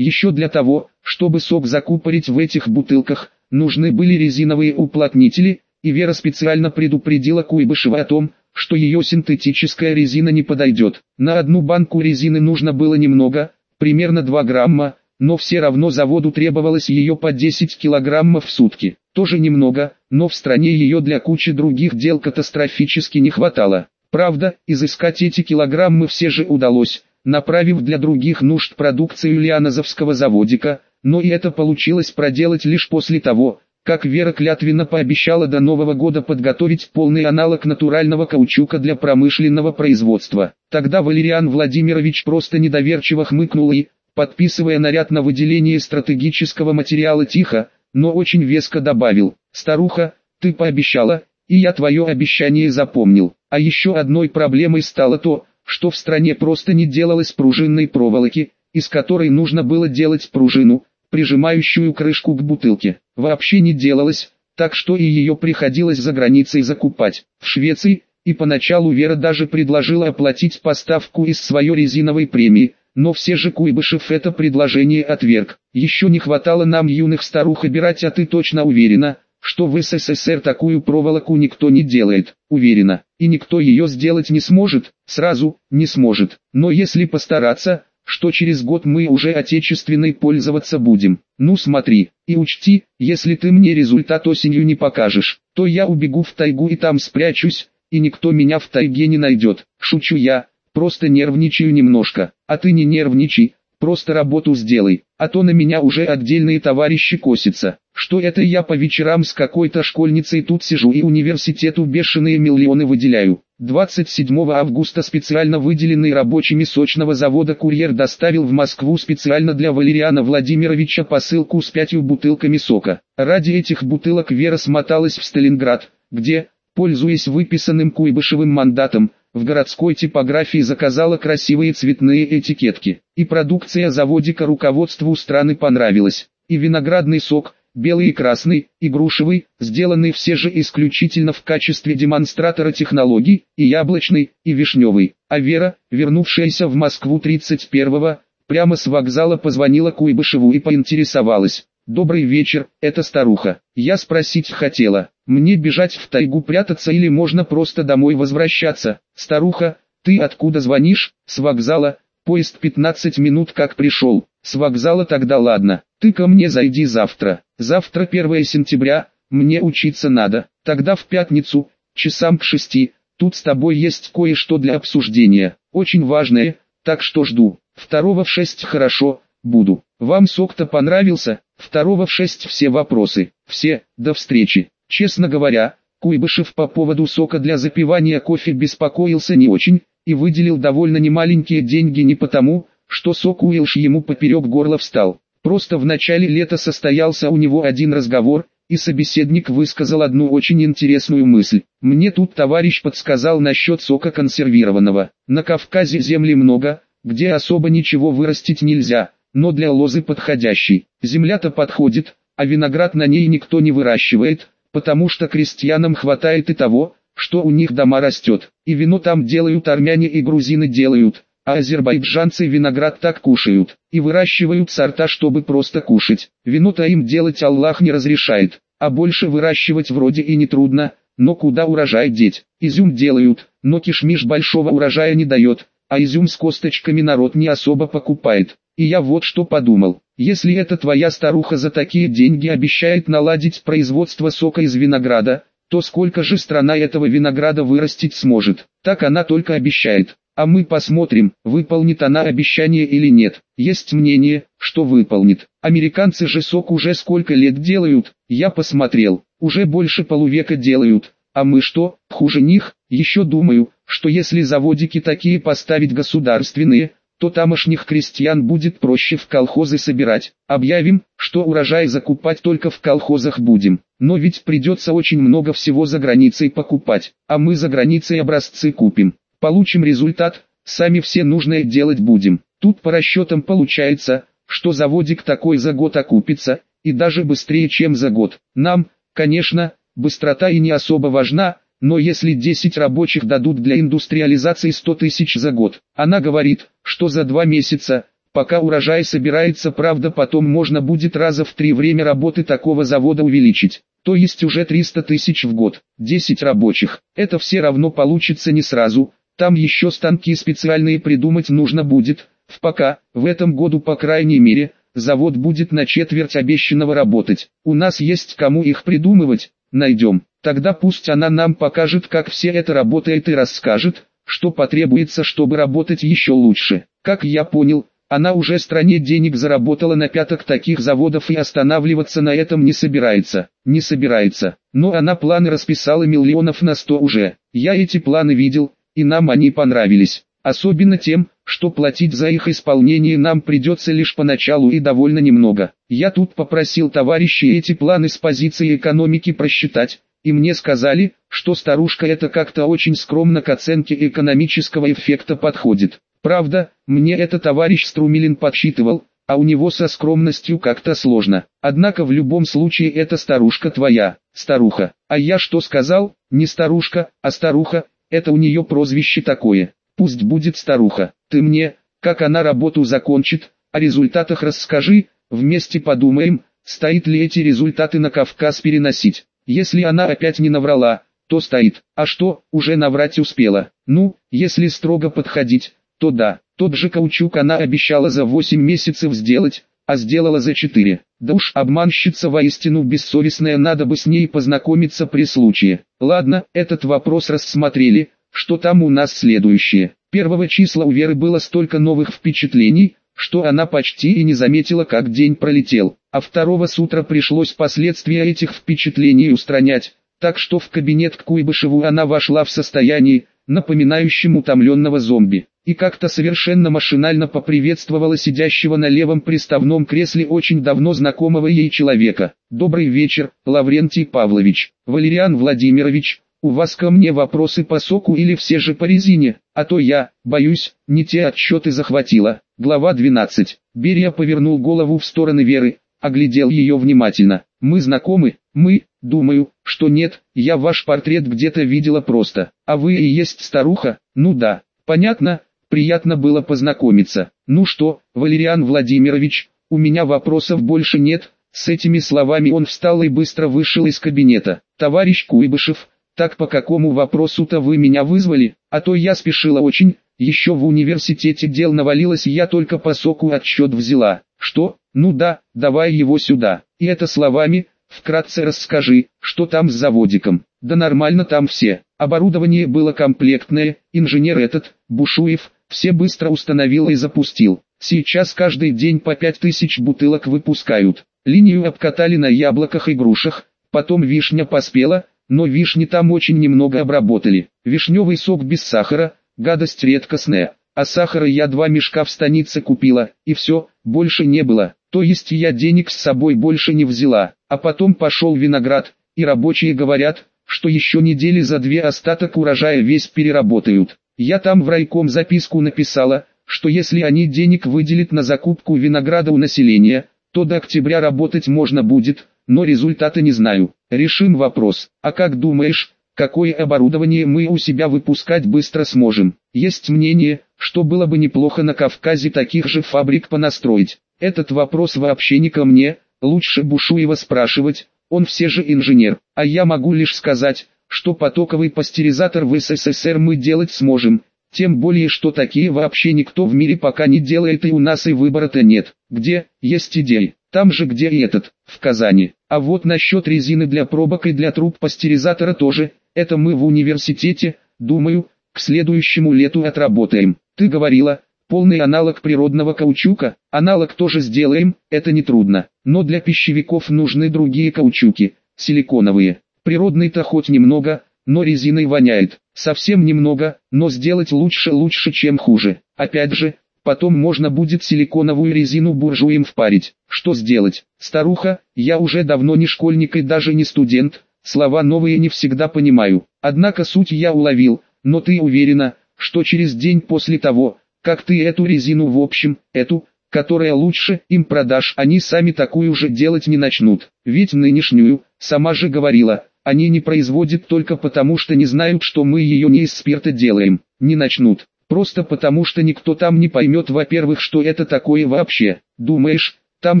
Еще для того, чтобы сок закупорить в этих бутылках, нужны были резиновые уплотнители, и Вера специально предупредила Куйбышева о том, что ее синтетическая резина не подойдет. На одну банку резины нужно было немного, примерно 2 грамма, но все равно заводу требовалось ее по 10 килограммов в сутки. Тоже немного, но в стране ее для кучи других дел катастрофически не хватало. Правда, изыскать эти килограммы все же удалось, направив для других нужд продукцию Лианозовского заводика, но и это получилось проделать лишь после того, как Вера клятвенно пообещала до Нового года подготовить полный аналог натурального каучука для промышленного производства. Тогда Валериан Владимирович просто недоверчиво хмыкнул и, подписывая наряд на выделение стратегического материала тихо, но очень веско добавил, «Старуха, ты пообещала, и я твое обещание запомнил». А еще одной проблемой стало то, что в стране просто не делалось пружинной проволоки, из которой нужно было делать пружину, прижимающую крышку к бутылке. Вообще не делалось, так что и ее приходилось за границей закупать. В Швеции, и поначалу Вера даже предложила оплатить поставку из своей резиновой премии, но все же Куйбышев это предложение отверг. Еще не хватало нам юных старух обирать, а ты точно уверена, что в СССР такую проволоку никто не делает, уверена, и никто ее сделать не сможет, сразу, не сможет. Но если постараться, что через год мы уже отечественной пользоваться будем. Ну смотри, и учти, если ты мне результат осенью не покажешь, то я убегу в тайгу и там спрячусь, и никто меня в тайге не найдет. Шучу я, просто нервничаю немножко, а ты не нервничай, просто работу сделай, а то на меня уже отдельные товарищи косятся, что это я по вечерам с какой-то школьницей тут сижу и университету бешеные миллионы выделяю. 27 августа специально выделенный рабочими сочного завода курьер доставил в Москву специально для Валериана Владимировича посылку с пятью бутылками сока. Ради этих бутылок Вера смоталась в Сталинград, где, пользуясь выписанным Куйбышевым мандатом, в городской типографии заказала красивые цветные этикетки. И продукция заводика руководству страны понравилась. И виноградный сок, белый и красный, и грушевый, сделанный все же исключительно в качестве демонстратора технологий, и яблочный, и вишневый. А Вера, вернувшаяся в Москву 31-го, прямо с вокзала позвонила Куйбышеву и поинтересовалась. «Добрый вечер, это старуха. Я спросить хотела, мне бежать в тайгу прятаться или можно просто домой возвращаться? Старуха, ты откуда звонишь? С вокзала, поезд 15 минут как пришел. С вокзала тогда ладно, ты ко мне зайди завтра. Завтра 1 сентября, мне учиться надо. Тогда в пятницу, часам к шести, тут с тобой есть кое-что для обсуждения. Очень важное, так что жду. Второго в шесть хорошо, буду. Вам сок-то понравился? Второго в шесть все вопросы. Все, до встречи. Честно говоря, Куйбышев по поводу сока для запивания кофе беспокоился не очень, и выделил довольно немаленькие деньги не потому, что сок Уилш ему поперек горла встал. Просто в начале лета состоялся у него один разговор, и собеседник высказал одну очень интересную мысль. Мне тут товарищ подсказал насчет сока консервированного. На Кавказе земли много, где особо ничего вырастить нельзя, но для лозы подходящий. Земля-то подходит, а виноград на ней никто не выращивает, потому что крестьянам хватает и того, что у них дома растет. И вино там делают армяне и грузины делают, а азербайджанцы виноград так кушают, и выращивают сорта, чтобы просто кушать. Вино-то им делать Аллах не разрешает, а больше выращивать вроде и не трудно, но куда урожай деть? Изюм делают, но кишмиш большого урожая не дает, а изюм с косточками народ не особо покупает. И я вот что подумал, если эта твоя старуха за такие деньги обещает наладить производство сока из винограда, то сколько же страна этого винограда вырастить сможет? Так она только обещает. А мы посмотрим, выполнит она обещание или нет. Есть мнение, что выполнит. Американцы же сок уже сколько лет делают, я посмотрел, уже больше полувека делают. А мы что, хуже них? Еще думаю, что если заводики такие поставить государственные, то тамошних крестьян будет проще в колхозы собирать. Объявим, что урожай закупать только в колхозах будем. Но ведь придется очень много всего за границей покупать, а мы за границей образцы купим. Получим результат, сами все нужное делать будем. Тут по расчетам получается, что заводик такой за год окупится, и даже быстрее чем за год. Нам, конечно, быстрота и не особо важна, но если 10 рабочих дадут для индустриализации 100 тысяч за год, она говорит, что за два месяца, пока урожай собирается, правда потом можно будет раза в три время работы такого завода увеличить. То есть уже 300 тысяч в год, 10 рабочих. Это все равно получится не сразу, там еще станки специальные придумать нужно будет. В пока, в этом году по крайней мере, завод будет на четверть обещанного работать. У нас есть кому их придумывать, найдем. Тогда пусть она нам покажет, как все это работает и расскажет, что потребуется, чтобы работать еще лучше. Как я понял, она уже стране денег заработала на пяток таких заводов и останавливаться на этом не собирается. Не собирается. Но она планы расписала миллионов на сто уже. Я эти планы видел, и нам они понравились. Особенно тем, что платить за их исполнение нам придется лишь поначалу и довольно немного. Я тут попросил товарищей эти планы с позиции экономики просчитать, и мне сказали, что старушка это как-то очень скромно к оценке экономического эффекта подходит. Правда, мне это товарищ Струмилин подсчитывал, а у него со скромностью как-то сложно. Однако в любом случае это старушка твоя, старуха. А я что сказал? Не старушка, а старуха, это у нее прозвище такое. Пусть будет старуха. Ты мне, как она работу закончит, о результатах расскажи, вместе подумаем, стоит ли эти результаты на Кавказ переносить. Если она опять не наврала, то стоит. А что, уже наврать успела? Ну, если строго подходить, то да. Тот же каучук она обещала за 8 месяцев сделать, а сделала за 4. Да уж обманщица воистину бессовестная, надо бы с ней познакомиться при случае. Ладно, этот вопрос рассмотрели, что там у нас следующее. Первого числа у Веры было столько новых впечатлений, что она почти и не заметила, как день пролетел а второго с утра пришлось последствия этих впечатлений устранять, так что в кабинет к Куйбышеву она вошла в состоянии, напоминающем утомленного зомби, и как-то совершенно машинально поприветствовала сидящего на левом приставном кресле очень давно знакомого ей человека. «Добрый вечер, Лаврентий Павлович, Валериан Владимирович, у вас ко мне вопросы по соку или все же по резине, а то я, боюсь, не те отчеты захватила». Глава 12. Берия повернул голову в сторону Веры, оглядел ее внимательно. «Мы знакомы?» «Мы, думаю, что нет, я ваш портрет где-то видела просто. А вы и есть старуха?» «Ну да, понятно, приятно было познакомиться. Ну что, Валериан Владимирович, у меня вопросов больше нет». С этими словами он встал и быстро вышел из кабинета. «Товарищ Куйбышев, так по какому вопросу-то вы меня вызвали? А то я спешила очень, еще в университете дел навалилось я только по соку отчет взяла. Что? Ну да, давай его сюда. И это словами, вкратце расскажи, что там с заводиком. Да нормально там все. Оборудование было комплектное, инженер этот, Бушуев, все быстро установил и запустил. Сейчас каждый день по 5000 бутылок выпускают. Линию обкатали на яблоках и грушах, потом вишня поспела, но вишни там очень немного обработали. Вишневый сок без сахара, гадость редкостная, а сахара я два мешка в станице купила, и все, больше не было, то есть я денег с собой больше не взяла, а потом пошел виноград, и рабочие говорят, что еще недели за две остаток урожая весь переработают. Я там в райком записку написала, что если они денег выделят на закупку винограда у населения, то до октября работать можно будет, но результаты не знаю. Решим вопрос. А как думаешь, какое оборудование мы у себя выпускать быстро сможем. Есть мнение, что было бы неплохо на Кавказе таких же фабрик понастроить. Этот вопрос вообще не ко мне, лучше Бушуева спрашивать, он все же инженер, а я могу лишь сказать, что потоковый пастеризатор в СССР мы делать сможем, тем более что такие вообще никто в мире пока не делает и у нас и выбора-то нет. Где, есть идеи, там же где и этот, в Казани. А вот насчет резины для пробок и для труб пастеризатора тоже, это мы в университете, думаю, к следующему лету отработаем. Ты говорила, полный аналог природного каучука, аналог тоже сделаем, это не трудно. Но для пищевиков нужны другие каучуки, силиконовые. Природный-то хоть немного, но резиной воняет. Совсем немного, но сделать лучше лучше, чем хуже. Опять же, потом можно будет силиконовую резину буржуям впарить. Что сделать? Старуха, я уже давно не школьник и даже не студент, Слова новые не всегда понимаю, однако суть я уловил, но ты уверена, что через день после того, как ты эту резину в общем, эту, которая лучше, им продашь, они сами такую же делать не начнут. Ведь нынешнюю, сама же говорила, они не производят только потому что не знают, что мы ее не из спирта делаем. Не начнут. Просто потому что никто там не поймет во-первых, что это такое вообще. Думаешь, там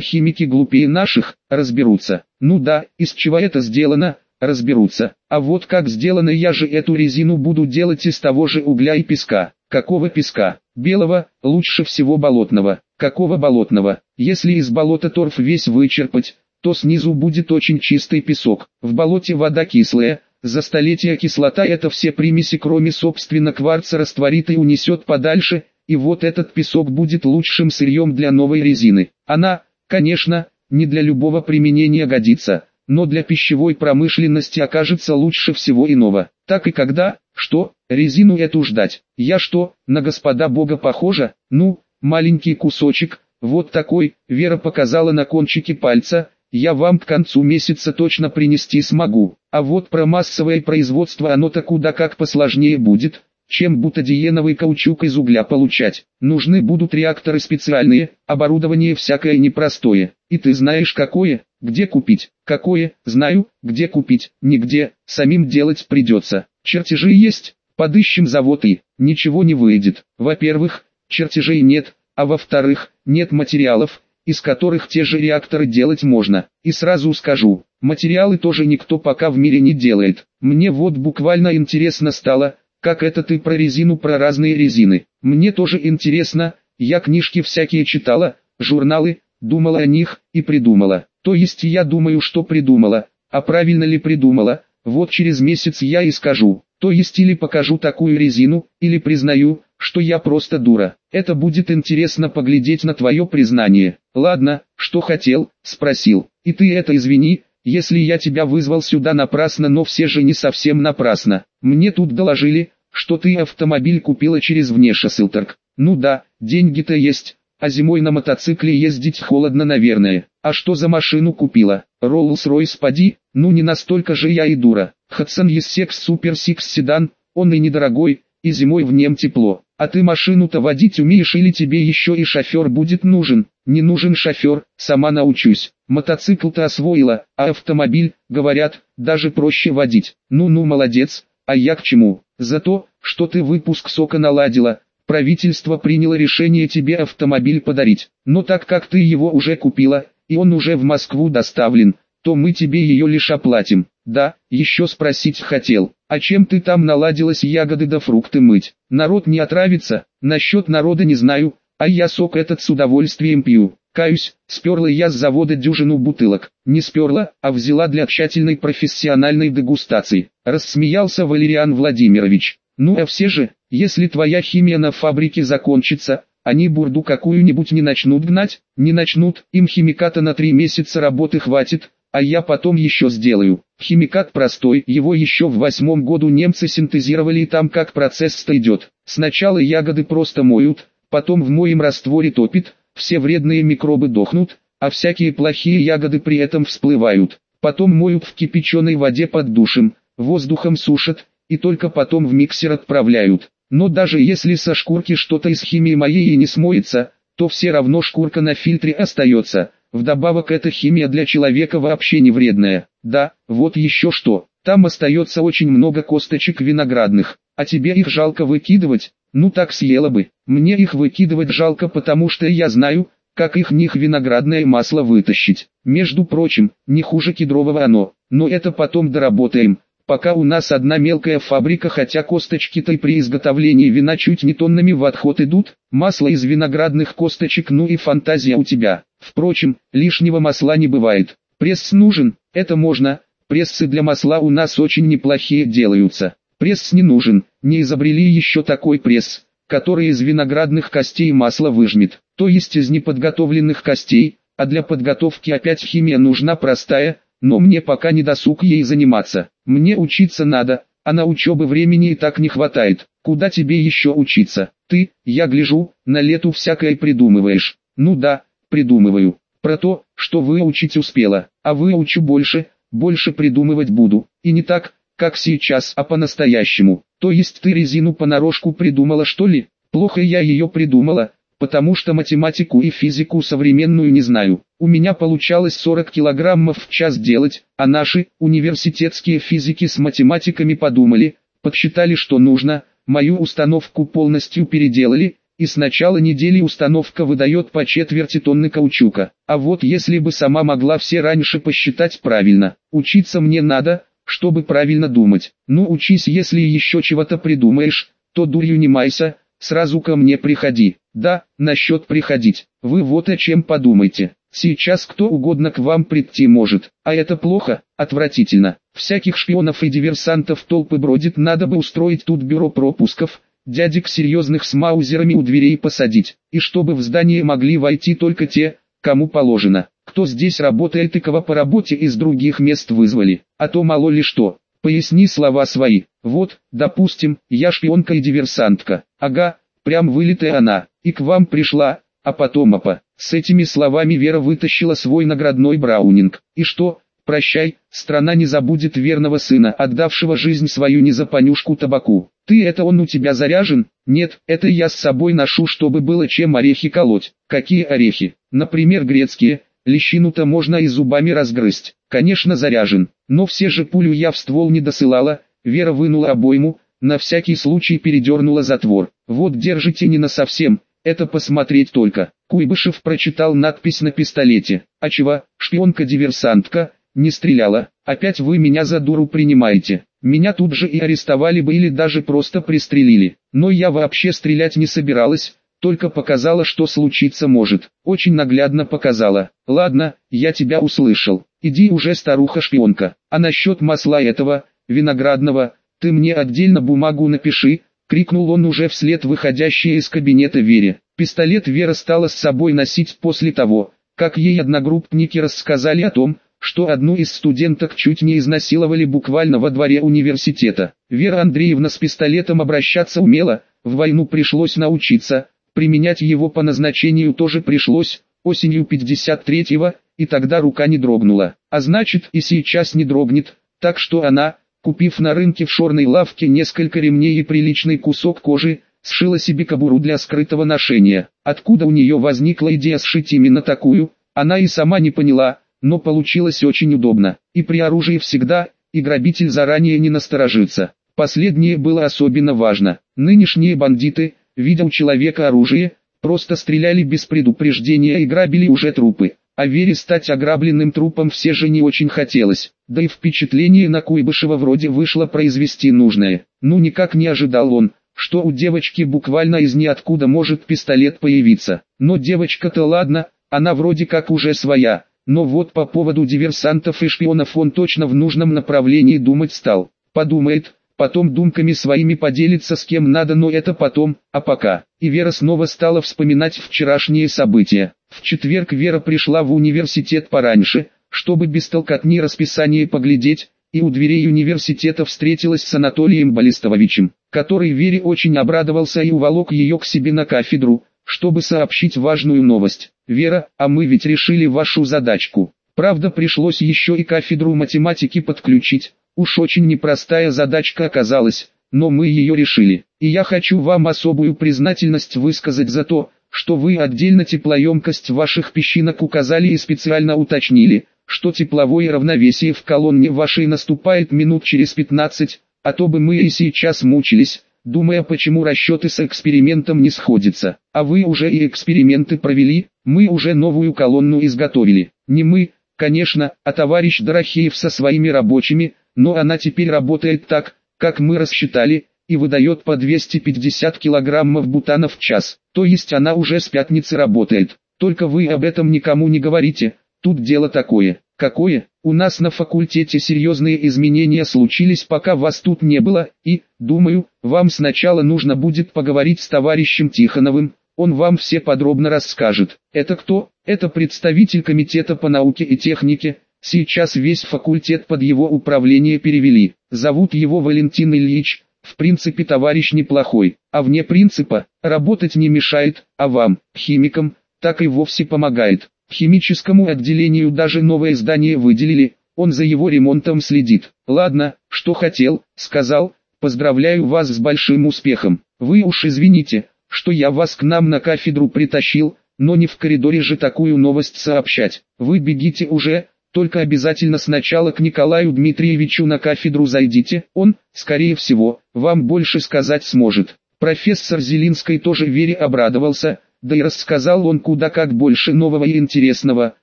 химики глупее наших, разберутся. Ну да, из чего это сделано, разберутся. А вот как сделано я же эту резину буду делать из того же угля и песка. Какого песка? Белого, лучше всего болотного. Какого болотного? Если из болота торф весь вычерпать, то снизу будет очень чистый песок. В болоте вода кислая, за столетия кислота это все примеси кроме собственно кварца растворит и унесет подальше, и вот этот песок будет лучшим сырьем для новой резины. Она, конечно, не для любого применения годится, но для пищевой промышленности окажется лучше всего иного. Так и когда, что, резину эту ждать? Я что, на господа бога похожа? Ну, маленький кусочек, вот такой, Вера показала на кончике пальца, я вам к концу месяца точно принести смогу. А вот про массовое производство оно-то куда как посложнее будет, чем бутадиеновый каучук из угля получать. Нужны будут реакторы специальные, оборудование всякое непростое. И ты знаешь какое, где купить. Какое, знаю, где купить, нигде, самим делать придется. Чертежи есть, подыщем завод и, ничего не выйдет. Во-первых, чертежей нет, а во-вторых, нет материалов, из которых те же реакторы делать можно. И сразу скажу, материалы тоже никто пока в мире не делает. Мне вот буквально интересно стало, как это ты про резину, про разные резины. Мне тоже интересно, я книжки всякие читала, журналы, думала о них и придумала. То есть я думаю, что придумала, а правильно ли придумала, вот через месяц я и скажу. То есть или покажу такую резину, или признаю, что я просто дура. Это будет интересно поглядеть на твое признание. Ладно, что хотел, спросил. И ты это извини, если я тебя вызвал сюда напрасно, но все же не совсем напрасно. Мне тут доложили, что ты автомобиль купила через внешесылторг. Ну да, деньги-то есть, а зимой на мотоцикле ездить холодно наверное. А что за машину купила? Rolls-Royce поди? Ну не настолько же я и дура. Hudson Essex Super Six седан, он и недорогой, и зимой в нем тепло. А ты машину-то водить умеешь или тебе еще и шофер будет нужен? Не нужен шофер, сама научусь. Мотоцикл-то освоила, а автомобиль, говорят, даже проще водить. Ну-ну молодец, а я к чему? За то, что ты выпуск сока наладила, правительство приняло решение тебе автомобиль подарить. Но так как ты его уже купила, и он уже в Москву доставлен, то мы тебе ее лишь оплатим. Да, еще спросить хотел, а чем ты там наладилась ягоды да фрукты мыть? Народ не отравится, насчет народа не знаю, а я сок этот с удовольствием пью. Каюсь, сперла я с завода дюжину бутылок. Не сперла, а взяла для тщательной профессиональной дегустации. Рассмеялся Валериан Владимирович. Ну а все же, если твоя химия на фабрике закончится, они бурду какую-нибудь не начнут гнать, не начнут, им химиката на три месяца работы хватит, а я потом еще сделаю. Химикат простой, его еще в восьмом году немцы синтезировали и там как процесс-то идет. Сначала ягоды просто моют, потом в моем растворе топит, все вредные микробы дохнут, а всякие плохие ягоды при этом всплывают. Потом моют в кипяченой воде под душем, воздухом сушат, и только потом в миксер отправляют. Но даже если со шкурки что-то из химии моей и не смоется, то все равно шкурка на фильтре остается. Вдобавок эта химия для человека вообще не вредная. Да, вот еще что, там остается очень много косточек виноградных, а тебе их жалко выкидывать, ну так съела бы. Мне их выкидывать жалко, потому что я знаю, как их них виноградное масло вытащить. Между прочим, не хуже кедрового оно, но это потом доработаем. Пока у нас одна мелкая фабрика, хотя косточки-то при изготовлении вина чуть не тоннами в отход идут, масло из виноградных косточек, ну и фантазия у тебя. Впрочем, лишнего масла не бывает. Пресс нужен, это можно, прессы для масла у нас очень неплохие делаются. Пресс не нужен, не изобрели еще такой пресс, который из виноградных костей масло выжмет, то есть из неподготовленных костей, а для подготовки опять химия нужна простая, но мне пока не досуг ей заниматься. Мне учиться надо, а на учебы времени и так не хватает. Куда тебе еще учиться? Ты, я гляжу, на лету всякое придумываешь. Ну да, придумываю. Про то, что выучить успела, а выучу больше, больше придумывать буду. И не так, как сейчас, а по-настоящему. То есть ты резину понарошку придумала что ли? Плохо я ее придумала, потому что математику и физику современную не знаю. У меня получалось 40 килограммов в час делать, а наши, университетские физики с математиками подумали, подсчитали что нужно, Мою установку полностью переделали, и с начала недели установка выдает по четверти тонны каучука. А вот если бы сама могла все раньше посчитать правильно, учиться мне надо, чтобы правильно думать. Ну учись, если еще чего-то придумаешь, то дурью не майся, сразу ко мне приходи. Да, насчет приходить, вы вот о чем подумайте. Сейчас кто угодно к вам прийти может, а это плохо, отвратительно. Всяких шпионов и диверсантов толпы бродит, надо бы устроить тут бюро пропусков, дядек серьезных с маузерами у дверей посадить, и чтобы в здание могли войти только те, кому положено. Кто здесь работает и кого по работе из других мест вызвали, а то мало ли что. Поясни слова свои. Вот, допустим, я шпионка и диверсантка. Ага, прям вылитая она, и к вам пришла, а потом опа. С этими словами Вера вытащила свой наградной браунинг. И что, прощай, страна не забудет верного сына, отдавшего жизнь свою не за понюшку табаку. Ты это он у тебя заряжен? Нет, это я с собой ношу, чтобы было чем орехи колоть. Какие орехи? Например, грецкие. Лещину-то можно и зубами разгрызть. Конечно заряжен, но все же пулю я в ствол не досылала. Вера вынула обойму, на всякий случай передернула затвор. Вот держите не на совсем, это посмотреть только. Куйбышев прочитал надпись на пистолете. А чего, шпионка-диверсантка, не стреляла. Опять вы меня за дуру принимаете. Меня тут же и арестовали бы или даже просто пристрелили. Но я вообще стрелять не собиралась, только показала, что случиться может. Очень наглядно показала. Ладно, я тебя услышал. Иди уже старуха-шпионка. А насчет масла этого, виноградного, ты мне отдельно бумагу напиши, крикнул он уже вслед выходящей из кабинета Вере. Пистолет Вера стала с собой носить после того, как ей одногруппники рассказали о том, что одну из студенток чуть не изнасиловали буквально во дворе университета. Вера Андреевна с пистолетом обращаться умела, в войну пришлось научиться, применять его по назначению тоже пришлось, осенью 53-го, и тогда рука не дрогнула. А значит и сейчас не дрогнет, так что она, купив на рынке в шорной лавке несколько ремней и приличный кусок кожи, сшила себе кобуру для скрытого ношения. Откуда у нее возникла идея сшить именно такую, она и сама не поняла, но получилось очень удобно. И при оружии всегда, и грабитель заранее не насторожится. Последнее было особенно важно. Нынешние бандиты, видя у человека оружие, просто стреляли без предупреждения и грабили уже трупы. А Вере стать ограбленным трупом все же не очень хотелось. Да и впечатление на Куйбышева вроде вышло произвести нужное. Ну никак не ожидал он, что у девочки буквально из ниоткуда может пистолет появиться. Но девочка-то ладно, она вроде как уже своя. Но вот по поводу диверсантов и шпионов он точно в нужном направлении думать стал. Подумает, потом думками своими поделится с кем надо, но это потом, а пока. И Вера снова стала вспоминать вчерашние события. В четверг Вера пришла в университет пораньше, чтобы без толкотни расписание поглядеть, и у дверей университета встретилась с Анатолием Балистовичем, который Вере очень обрадовался и уволок ее к себе на кафедру, чтобы сообщить важную новость. «Вера, а мы ведь решили вашу задачку. Правда пришлось еще и кафедру математики подключить. Уж очень непростая задачка оказалась, но мы ее решили. И я хочу вам особую признательность высказать за то, что вы отдельно теплоемкость ваших песчинок указали и специально уточнили, что тепловое равновесие в колонне вашей наступает минут через 15, а то бы мы и сейчас мучились, думая почему расчеты с экспериментом не сходятся. А вы уже и эксперименты провели, мы уже новую колонну изготовили. Не мы, конечно, а товарищ Дорохеев со своими рабочими, но она теперь работает так, как мы рассчитали, и выдает по 250 килограммов бутана в час. То есть она уже с пятницы работает. Только вы об этом никому не говорите, тут дело такое. Какое? У нас на факультете серьезные изменения случились, пока вас тут не было, и, думаю, вам сначала нужно будет поговорить с товарищем Тихоновым, он вам все подробно расскажет. Это кто? Это представитель комитета по науке и технике, сейчас весь факультет под его управление перевели. Зовут его Валентин Ильич, в принципе товарищ неплохой, а вне принципа, работать не мешает, а вам, химикам, так и вовсе помогает. Химическому отделению даже новое здание выделили, он за его ремонтом следит. Ладно, что хотел, сказал, поздравляю вас с большим успехом. Вы уж извините, что я вас к нам на кафедру притащил, но не в коридоре же такую новость сообщать. Вы бегите уже, только обязательно сначала к Николаю Дмитриевичу на кафедру зайдите, он, скорее всего, вам больше сказать сможет. Профессор Зелинский тоже Вере обрадовался, да и рассказал он куда как больше нового и интересного,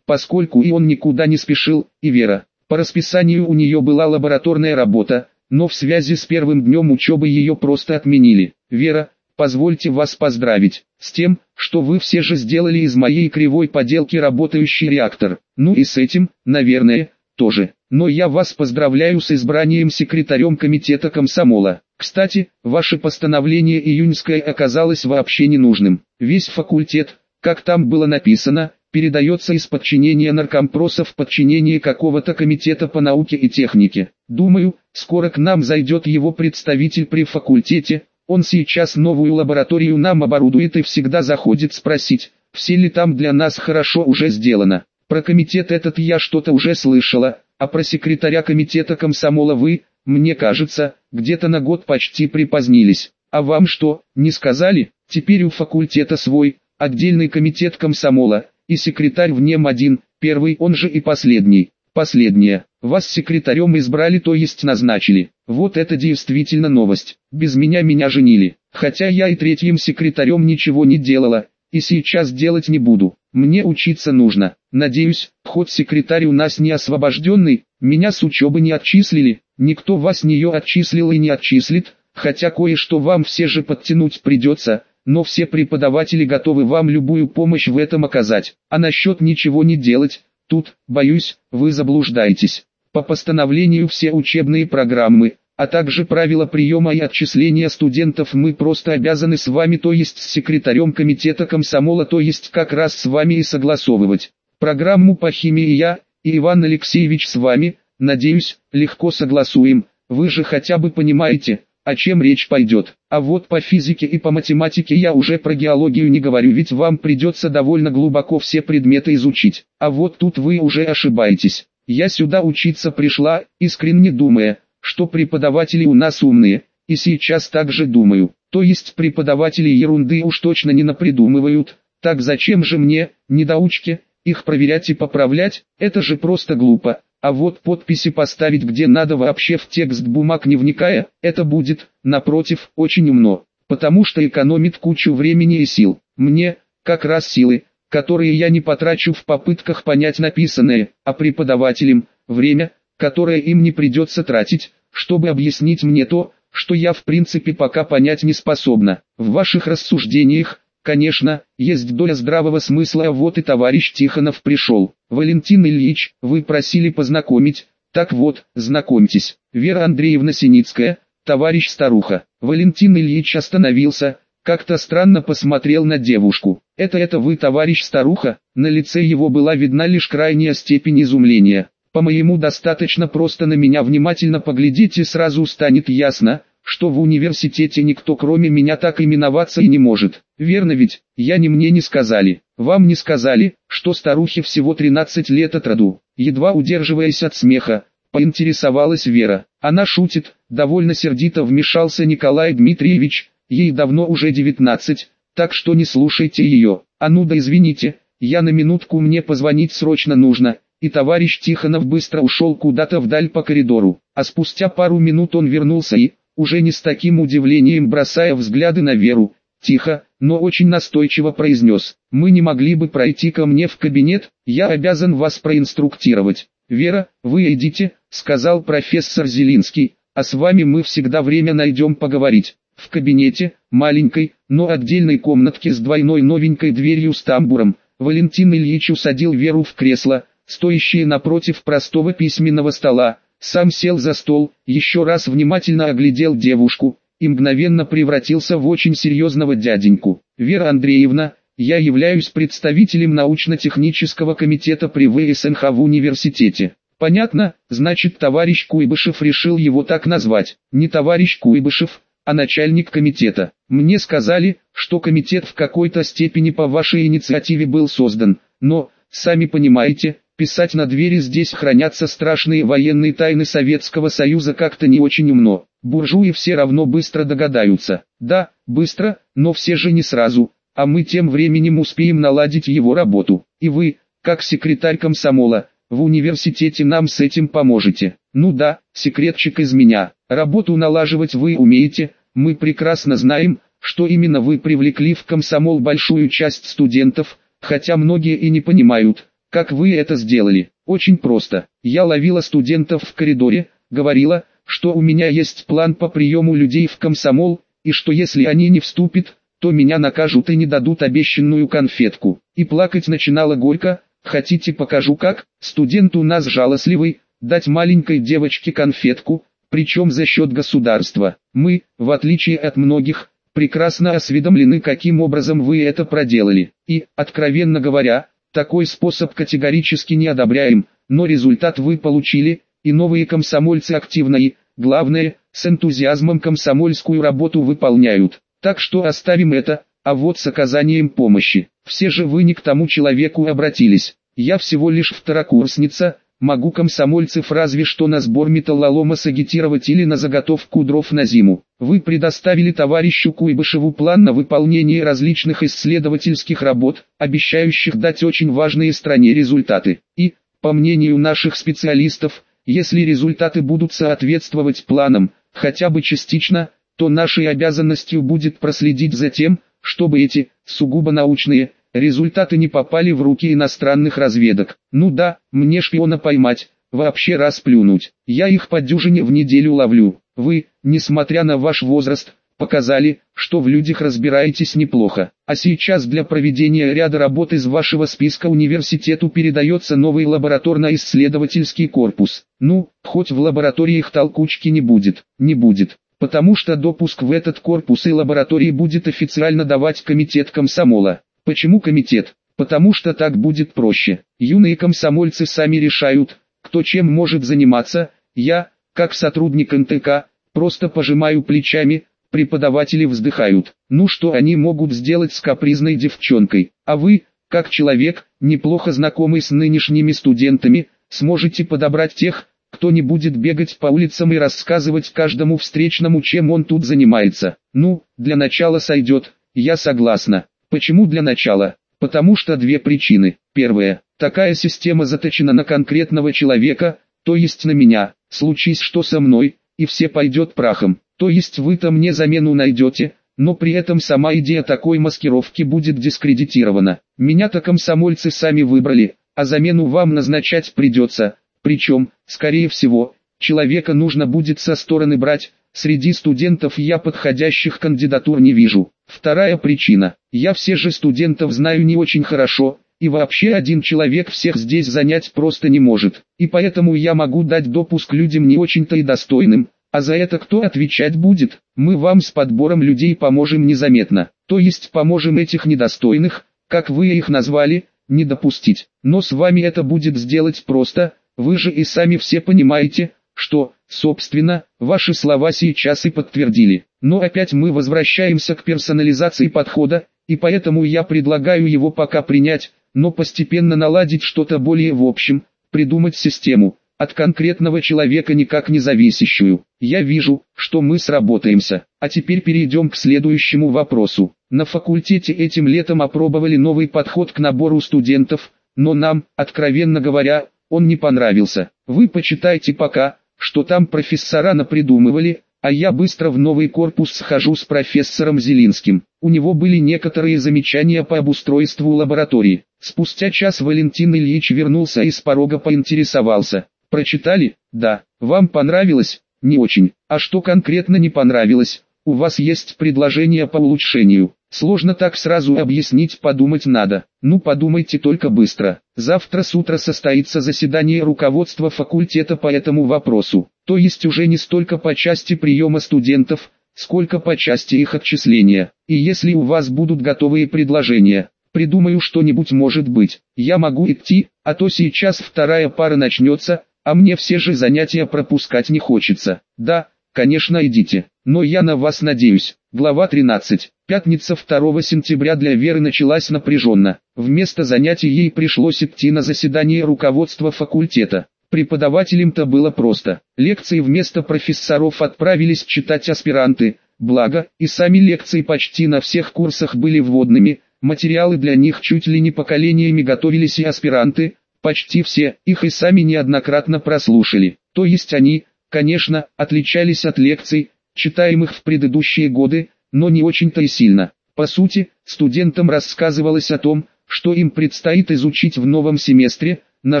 поскольку и он никуда не спешил, и Вера. По расписанию у нее была лабораторная работа, но в связи с первым днем учебы ее просто отменили. Вера, позвольте вас поздравить, с тем, что вы все же сделали из моей кривой поделки работающий реактор. Ну и с этим, наверное, тоже. Но я вас поздравляю с избранием секретарем комитета комсомола. Кстати, ваше постановление июньское оказалось вообще ненужным. Весь факультет, как там было написано, передается из подчинения наркомпроса в подчинение какого-то комитета по науке и технике. Думаю, скоро к нам зайдет его представитель при факультете, он сейчас новую лабораторию нам оборудует и всегда заходит спросить, все ли там для нас хорошо уже сделано. Про комитет этот я что-то уже слышала, а про секретаря комитета комсомола вы, мне кажется, где-то на год почти припозднились. А вам что, не сказали? Теперь у факультета свой, отдельный комитет комсомола, и секретарь в нем один, первый он же и последний. Последнее. Вас секретарем избрали, то есть назначили. Вот это действительно новость. Без меня меня женили. Хотя я и третьим секретарем ничего не делала, и сейчас делать не буду. Мне учиться нужно. Надеюсь, хоть секретарь у нас не освобожденный, меня с учебы не отчислили, никто вас нее отчислил и не отчислит, хотя кое-что вам все же подтянуть придется, но все преподаватели готовы вам любую помощь в этом оказать. А насчет ничего не делать, Тут, боюсь, вы заблуждаетесь. По постановлению все учебные программы, а также правила приема и отчисления студентов мы просто обязаны с вами, то есть с секретарем комитета комсомола, то есть как раз с вами и согласовывать. Программу по химии я, и Иван Алексеевич с вами, надеюсь, легко согласуем, вы же хотя бы понимаете, о чем речь пойдет. А вот по физике и по математике я уже про геологию не говорю, ведь вам придется довольно глубоко все предметы изучить. А вот тут вы уже ошибаетесь. Я сюда учиться пришла, искренне думая, что преподаватели у нас умные, и сейчас также думаю. То есть преподаватели ерунды уж точно не напридумывают, так зачем же мне, недоучки, их проверять и поправлять, это же просто глупо. А вот подписи поставить где надо вообще в текст бумаг не вникая, это будет, напротив, очень умно, потому что экономит кучу времени и сил. Мне, как раз силы, которые я не потрачу в попытках понять написанное, а преподавателям, время, которое им не придется тратить, чтобы объяснить мне то, что я в принципе пока понять не способна. В ваших рассуждениях, Конечно, есть доля здравого смысла, а вот и товарищ Тихонов пришел. Валентин Ильич, вы просили познакомить, так вот, знакомьтесь, Вера Андреевна Синицкая, товарищ старуха. Валентин Ильич остановился, как-то странно посмотрел на девушку. «Это это вы, товарищ старуха?» На лице его была видна лишь крайняя степень изумления. «По-моему, достаточно просто на меня внимательно поглядеть и сразу станет ясно, что в университете никто кроме меня так именоваться и не может. Верно ведь, я ни мне не сказали, вам не сказали, что старухе всего 13 лет от роду. Едва удерживаясь от смеха, поинтересовалась Вера. Она шутит, довольно сердито вмешался Николай Дмитриевич, ей давно уже 19, так что не слушайте ее. А ну да извините, я на минутку мне позвонить срочно нужно. И товарищ Тихонов быстро ушел куда-то вдаль по коридору, а спустя пару минут он вернулся и, уже не с таким удивлением бросая взгляды на Веру, тихо, но очень настойчиво произнес, «Мы не могли бы пройти ко мне в кабинет, я обязан вас проинструктировать». «Вера, вы идите», — сказал профессор Зелинский, «а с вами мы всегда время найдем поговорить». В кабинете, маленькой, но отдельной комнатке с двойной новенькой дверью с тамбуром, Валентин Ильич усадил Веру в кресло, стоящее напротив простого письменного стола, сам сел за стол, еще раз внимательно оглядел девушку, и мгновенно превратился в очень серьезного дяденьку. «Вера Андреевна, я являюсь представителем научно-технического комитета при ВСНХ в университете. Понятно, значит товарищ Куйбышев решил его так назвать. Не товарищ Куйбышев, а начальник комитета. Мне сказали, что комитет в какой-то степени по вашей инициативе был создан, но, сами понимаете, Писать на двери здесь хранятся страшные военные тайны Советского Союза как-то не очень умно. Буржуи все равно быстро догадаются. Да, быстро, но все же не сразу. А мы тем временем успеем наладить его работу. И вы, как секретарь комсомола, в университете нам с этим поможете. Ну да, секретчик из меня. Работу налаживать вы умеете, мы прекрасно знаем, что именно вы привлекли в комсомол большую часть студентов, хотя многие и не понимают, как вы это сделали. Очень просто. Я ловила студентов в коридоре, говорила, что у меня есть план по приему людей в комсомол, и что если они не вступят, то меня накажут и не дадут обещанную конфетку. И плакать начинала горько, хотите покажу как, студент у нас жалостливый, дать маленькой девочке конфетку, причем за счет государства. Мы, в отличие от многих, прекрасно осведомлены каким образом вы это проделали. И, откровенно говоря, такой способ категорически не одобряем, но результат вы получили, и новые комсомольцы активно и, главное, с энтузиазмом комсомольскую работу выполняют. Так что оставим это, а вот с оказанием помощи. Все же вы не к тому человеку обратились. Я всего лишь второкурсница, могу комсомольцев разве что на сбор металлолома сагитировать или на заготовку дров на зиму. Вы предоставили товарищу Куйбышеву план на выполнение различных исследовательских работ, обещающих дать очень важные стране результаты. И, по мнению наших специалистов, если результаты будут соответствовать планам, хотя бы частично, то нашей обязанностью будет проследить за тем, чтобы эти, сугубо научные, результаты не попали в руки иностранных разведок. Ну да, мне шпиона поймать, вообще расплюнуть. Я их по дюжине в неделю ловлю. Вы, несмотря на ваш возраст, показали, что в людях разбираетесь неплохо. А сейчас для проведения ряда работ из вашего списка университету передается новый лабораторно-исследовательский корпус. Ну, хоть в лабораториях толкучки не будет, не будет. Потому что допуск в этот корпус и лаборатории будет официально давать комитет комсомола. Почему комитет? Потому что так будет проще. Юные комсомольцы сами решают, кто чем может заниматься. Я, как сотрудник НТК, просто пожимаю плечами, Преподаватели вздыхают. Ну что они могут сделать с капризной девчонкой? А вы, как человек, неплохо знакомый с нынешними студентами, сможете подобрать тех, кто не будет бегать по улицам и рассказывать каждому встречному, чем он тут занимается. Ну, для начала сойдет, я согласна. Почему для начала? Потому что две причины. Первая, такая система заточена на конкретного человека, то есть на меня. Случись что со мной, и все пойдет прахом. То есть вы-то мне замену найдете, но при этом сама идея такой маскировки будет дискредитирована. Меня-то комсомольцы сами выбрали, а замену вам назначать придется. Причем, скорее всего, человека нужно будет со стороны брать, среди студентов я подходящих кандидатур не вижу. Вторая причина, я все же студентов знаю не очень хорошо, и вообще один человек всех здесь занять просто не может. И поэтому я могу дать допуск людям не очень-то и достойным, а за это кто отвечать будет? Мы вам с подбором людей поможем незаметно. То есть поможем этих недостойных, как вы их назвали, не допустить. Но с вами это будет сделать просто, вы же и сами все понимаете, что, собственно, ваши слова сейчас и подтвердили. Но опять мы возвращаемся к персонализации подхода, и поэтому я предлагаю его пока принять, но постепенно наладить что-то более в общем, придумать систему, от конкретного человека никак не зависящую. Я вижу, что мы сработаемся. А теперь перейдем к следующему вопросу. На факультете этим летом опробовали новый подход к набору студентов, но нам, откровенно говоря, он не понравился. Вы почитайте пока, что там профессора напридумывали, а я быстро в новый корпус схожу с профессором Зелинским. У него были некоторые замечания по обустройству лаборатории. Спустя час Валентин Ильич вернулся и с порога поинтересовался, Прочитали? Да. Вам понравилось? Не очень. А что конкретно не понравилось? У вас есть предложение по улучшению. Сложно так сразу объяснить, подумать надо. Ну подумайте только быстро. Завтра с утра состоится заседание руководства факультета по этому вопросу. То есть уже не столько по части приема студентов, сколько по части их отчисления. И если у вас будут готовые предложения, придумаю что-нибудь может быть. Я могу идти, а то сейчас вторая пара начнется, а мне все же занятия пропускать не хочется. Да, конечно идите, но я на вас надеюсь. Глава 13. Пятница 2 сентября для Веры началась напряженно. Вместо занятий ей пришлось идти на заседание руководства факультета. Преподавателям-то было просто. Лекции вместо профессоров отправились читать аспиранты, благо, и сами лекции почти на всех курсах были вводными, материалы для них чуть ли не поколениями готовились и аспиранты, Почти все их и сами неоднократно прослушали. То есть они, конечно, отличались от лекций, читаемых в предыдущие годы, но не очень-то и сильно. По сути, студентам рассказывалось о том, что им предстоит изучить в новом семестре, на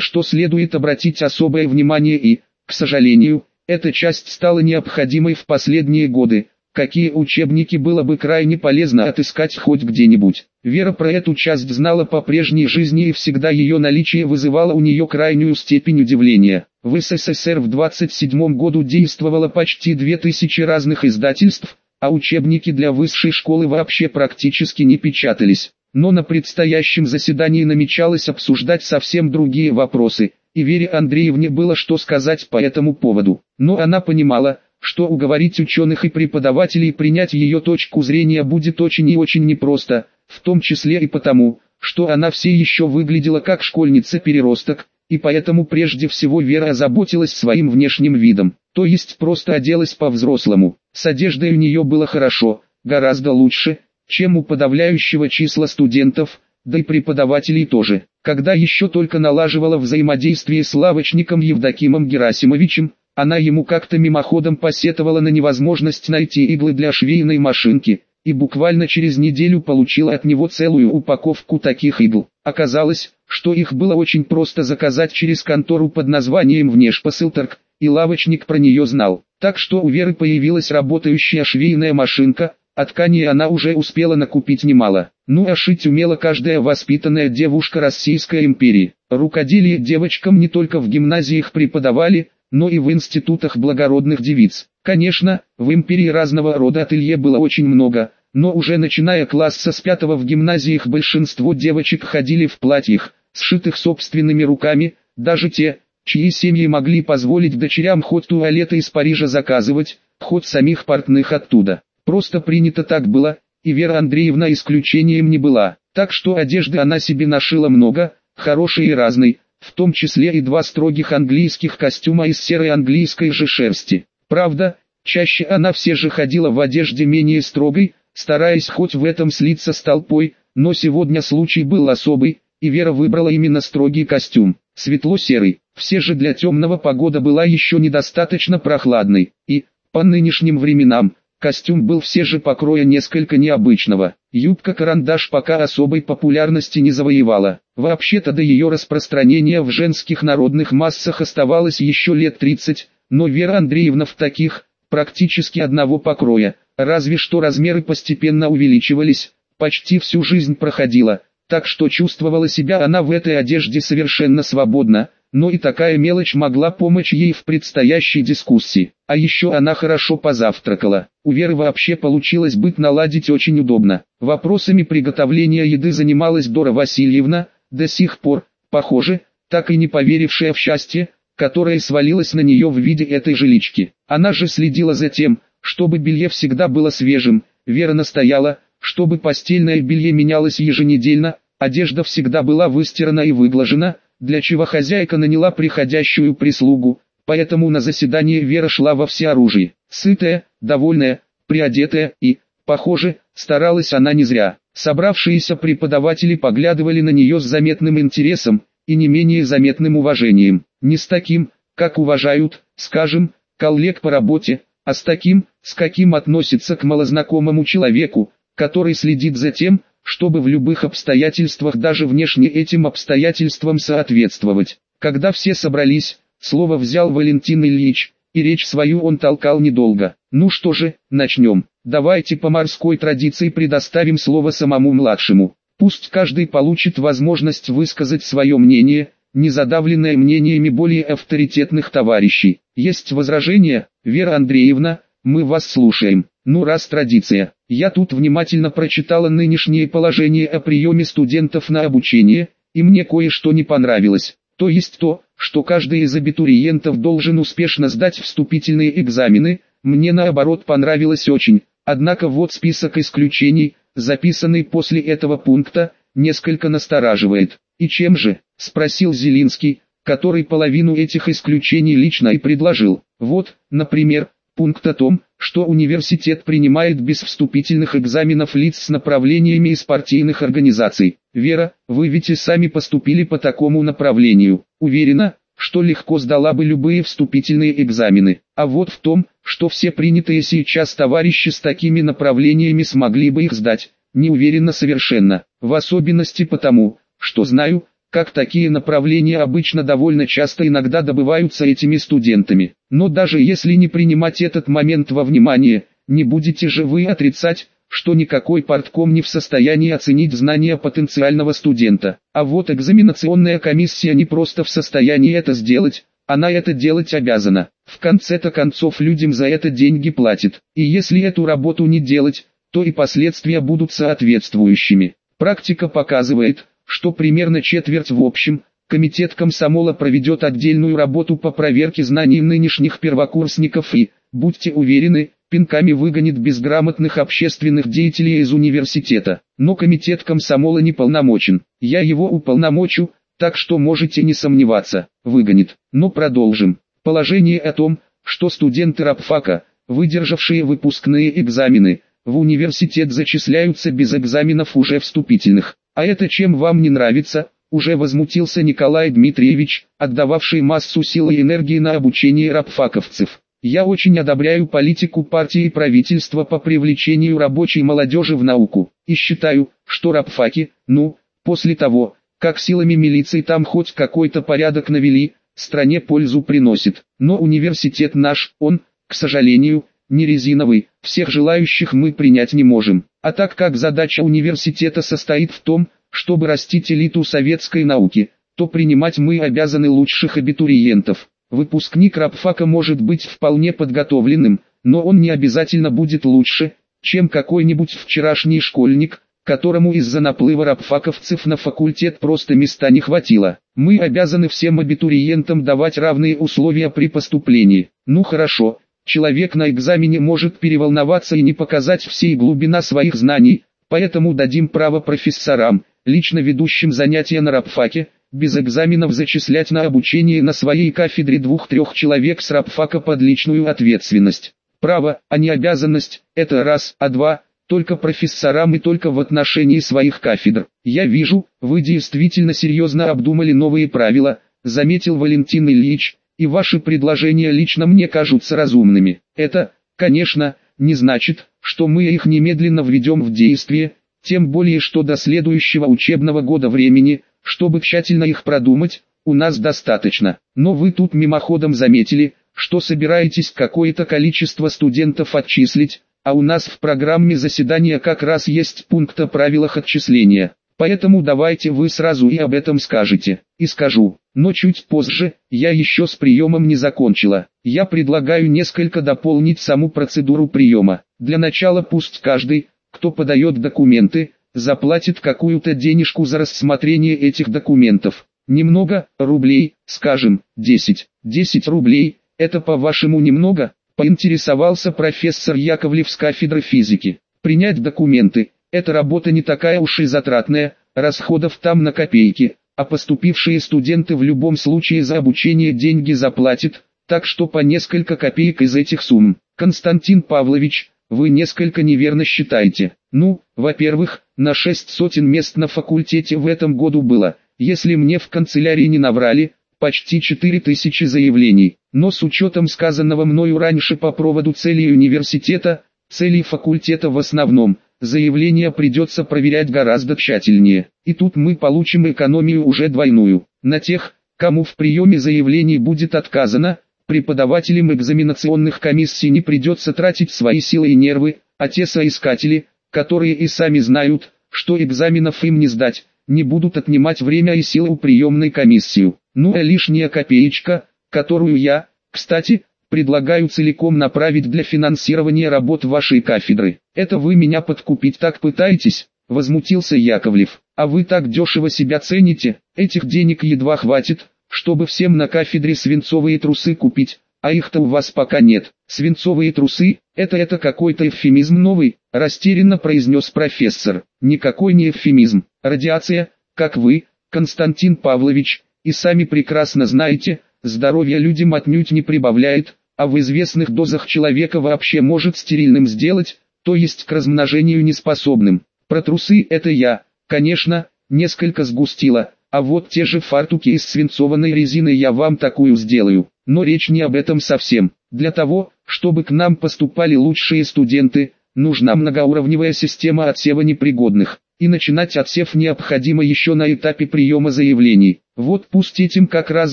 что следует обратить особое внимание и, к сожалению, эта часть стала необходимой в последние годы, какие учебники было бы крайне полезно отыскать хоть где-нибудь. Вера про эту часть знала по прежней жизни и всегда ее наличие вызывало у нее крайнюю степень удивления. В СССР в 27 году действовало почти 2000 разных издательств, а учебники для высшей школы вообще практически не печатались. Но на предстоящем заседании намечалось обсуждать совсем другие вопросы, и Вере Андреевне было что сказать по этому поводу. Но она понимала, что уговорить ученых и преподавателей принять ее точку зрения будет очень и очень непросто, в том числе и потому, что она все еще выглядела как школьница-переросток, и поэтому прежде всего Вера озаботилась своим внешним видом, то есть просто оделась по-взрослому. С одеждой у нее было хорошо, гораздо лучше, чем у подавляющего числа студентов, да и преподавателей тоже. Когда еще только налаживала взаимодействие с лавочником Евдокимом Герасимовичем, она ему как-то мимоходом посетовала на невозможность найти иглы для швейной машинки, и буквально через неделю получила от него целую упаковку таких игл. Оказалось, что их было очень просто заказать через контору под названием «Внешпосылторг», и лавочник про нее знал. Так что у Веры появилась работающая швейная машинка, а ткани она уже успела накупить немало. Ну а шить умела каждая воспитанная девушка Российской империи. Рукоделие девочкам не только в гимназиях преподавали, но и в институтах благородных девиц. Конечно, в империи разного рода ателье было очень много, но уже начиная класса с пятого в гимназиях большинство девочек ходили в платьях, сшитых собственными руками, даже те, чьи семьи могли позволить дочерям хоть туалеты из Парижа заказывать, хоть самих портных оттуда. Просто принято так было, и Вера Андреевна исключением не была. Так что одежды она себе нашила много, хорошей и разной, в том числе и два строгих английских костюма из серой английской же шерсти. Правда, чаще она все же ходила в одежде менее строгой, стараясь хоть в этом слиться с толпой, но сегодня случай был особый, и Вера выбрала именно строгий костюм, светло-серый. Все же для темного погода была еще недостаточно прохладной, и, по нынешним временам, Костюм был все же покроя несколько необычного. Юбка-карандаш пока особой популярности не завоевала. Вообще-то до ее распространения в женских народных массах оставалось еще лет 30, но Вера Андреевна в таких, практически одного покроя, разве что размеры постепенно увеличивались, почти всю жизнь проходила, так что чувствовала себя она в этой одежде совершенно свободно, но и такая мелочь могла помочь ей в предстоящей дискуссии. А еще она хорошо позавтракала. У Веры вообще получилось быть наладить очень удобно. Вопросами приготовления еды занималась Дора Васильевна, до сих пор, похоже, так и не поверившая в счастье, которое свалилось на нее в виде этой жилички. Она же следила за тем, чтобы белье всегда было свежим, Вера настояла, чтобы постельное белье менялось еженедельно, одежда всегда была выстирана и выглажена, для чего хозяйка наняла приходящую прислугу, поэтому на заседание Вера шла во всеоружии, сытая, довольная, приодетая и, похоже, старалась она не зря. Собравшиеся преподаватели поглядывали на нее с заметным интересом и не менее заметным уважением, не с таким, как уважают, скажем, коллег по работе, а с таким, с каким относится к малознакомому человеку, который следит за тем, чтобы в любых обстоятельствах даже внешне этим обстоятельствам соответствовать. Когда все собрались, слово взял Валентин Ильич, и речь свою он толкал недолго. Ну что же, начнем. Давайте по морской традиции предоставим слово самому младшему. Пусть каждый получит возможность высказать свое мнение, не задавленное мнениями более авторитетных товарищей. Есть возражения, Вера Андреевна, мы вас слушаем. Ну раз традиция, я тут внимательно прочитала нынешнее положение о приеме студентов на обучение, и мне кое-что не понравилось. То есть то, что каждый из абитуриентов должен успешно сдать вступительные экзамены, мне наоборот понравилось очень. Однако вот список исключений, записанный после этого пункта, несколько настораживает. «И чем же?» – спросил Зелинский, который половину этих исключений лично и предложил. Вот, например, Пункт о том, что университет принимает без вступительных экзаменов лиц с направлениями из партийных организаций. Вера, вы ведь и сами поступили по такому направлению. Уверена, что легко сдала бы любые вступительные экзамены. А вот в том, что все принятые сейчас товарищи с такими направлениями смогли бы их сдать, не уверена совершенно. В особенности потому, что знаю, как такие направления обычно довольно часто иногда добываются этими студентами. Но даже если не принимать этот момент во внимание, не будете же вы отрицать, что никакой партком не в состоянии оценить знания потенциального студента. А вот экзаменационная комиссия не просто в состоянии это сделать, она это делать обязана. В конце-то концов людям за это деньги платят. И если эту работу не делать, то и последствия будут соответствующими. Практика показывает, что примерно четверть в общем, комитет комсомола проведет отдельную работу по проверке знаний нынешних первокурсников и, будьте уверены, пинками выгонит безграмотных общественных деятелей из университета. Но комитет комсомола не полномочен, я его уполномочу, так что можете не сомневаться, выгонит. Но продолжим. Положение о том, что студенты рабфака, выдержавшие выпускные экзамены, в университет зачисляются без экзаменов уже вступительных. А это чем вам не нравится? Уже возмутился Николай Дмитриевич, отдававший массу сил и энергии на обучение рабфаковцев. Я очень одобряю политику партии и правительства по привлечению рабочей молодежи в науку, и считаю, что рабфаки, ну, после того, как силами милиции там хоть какой-то порядок навели, стране пользу приносит. Но университет наш, он, к сожалению, не резиновый, всех желающих мы принять не можем. А так как задача университета состоит в том, чтобы растить элиту советской науки, то принимать мы обязаны лучших абитуриентов. Выпускник рабфака может быть вполне подготовленным, но он не обязательно будет лучше, чем какой-нибудь вчерашний школьник, которому из-за наплыва рабфаковцев на факультет просто места не хватило. Мы обязаны всем абитуриентам давать равные условия при поступлении. Ну хорошо, Человек на экзамене может переволноваться и не показать всей глубина своих знаний, поэтому дадим право профессорам, лично ведущим занятия на рабфаке, без экзаменов зачислять на обучение на своей кафедре двух-трех человек с рабфака под личную ответственность. Право, а не обязанность, это раз, а два, только профессорам и только в отношении своих кафедр. Я вижу, вы действительно серьезно обдумали новые правила, заметил Валентин Ильич, и ваши предложения лично мне кажутся разумными. Это, конечно, не значит, что мы их немедленно введем в действие, тем более что до следующего учебного года времени, чтобы тщательно их продумать, у нас достаточно. Но вы тут мимоходом заметили, что собираетесь какое-то количество студентов отчислить, а у нас в программе заседания как раз есть пункт о правилах отчисления. Поэтому давайте вы сразу и об этом скажете. И скажу, но чуть позже, я еще с приемом не закончила. Я предлагаю несколько дополнить саму процедуру приема. Для начала пусть каждый, кто подает документы, заплатит какую-то денежку за рассмотрение этих документов. Немного, рублей, скажем, 10. 10 рублей, это по-вашему немного? Поинтересовался профессор Яковлев с кафедры физики. Принять документы, эта работа не такая уж и затратная, расходов там на копейки, а поступившие студенты в любом случае за обучение деньги заплатят, так что по несколько копеек из этих сумм. Константин Павлович, вы несколько неверно считаете. Ну, во-первых, на шесть сотен мест на факультете в этом году было, если мне в канцелярии не наврали, почти 4000 заявлений. Но с учетом сказанного мною раньше по проводу целей университета, целей факультета в основном, заявление придется проверять гораздо тщательнее. И тут мы получим экономию уже двойную. На тех, кому в приеме заявлений будет отказано, преподавателям экзаменационных комиссий не придется тратить свои силы и нервы, а те соискатели, которые и сами знают, что экзаменов им не сдать, не будут отнимать время и силы у приемной комиссии. Ну а лишняя копеечка, которую я, кстати, предлагаю целиком направить для финансирования работ вашей кафедры. Это вы меня подкупить так пытаетесь? Возмутился Яковлев. А вы так дешево себя цените, этих денег едва хватит, чтобы всем на кафедре свинцовые трусы купить, а их-то у вас пока нет. Свинцовые трусы, это это какой-то эвфемизм новый, растерянно произнес профессор. Никакой не эвфемизм. Радиация, как вы, Константин Павлович, и сами прекрасно знаете, здоровье людям отнюдь не прибавляет, а в известных дозах человека вообще может стерильным сделать, то есть к размножению неспособным. Про трусы это я, конечно, несколько сгустила, а вот те же фартуки из свинцованной резины я вам такую сделаю. Но речь не об этом совсем. Для того, чтобы к нам поступали лучшие студенты, нужна многоуровневая система отсева непригодных. И начинать отсев необходимо еще на этапе приема заявлений. Вот пусть этим как раз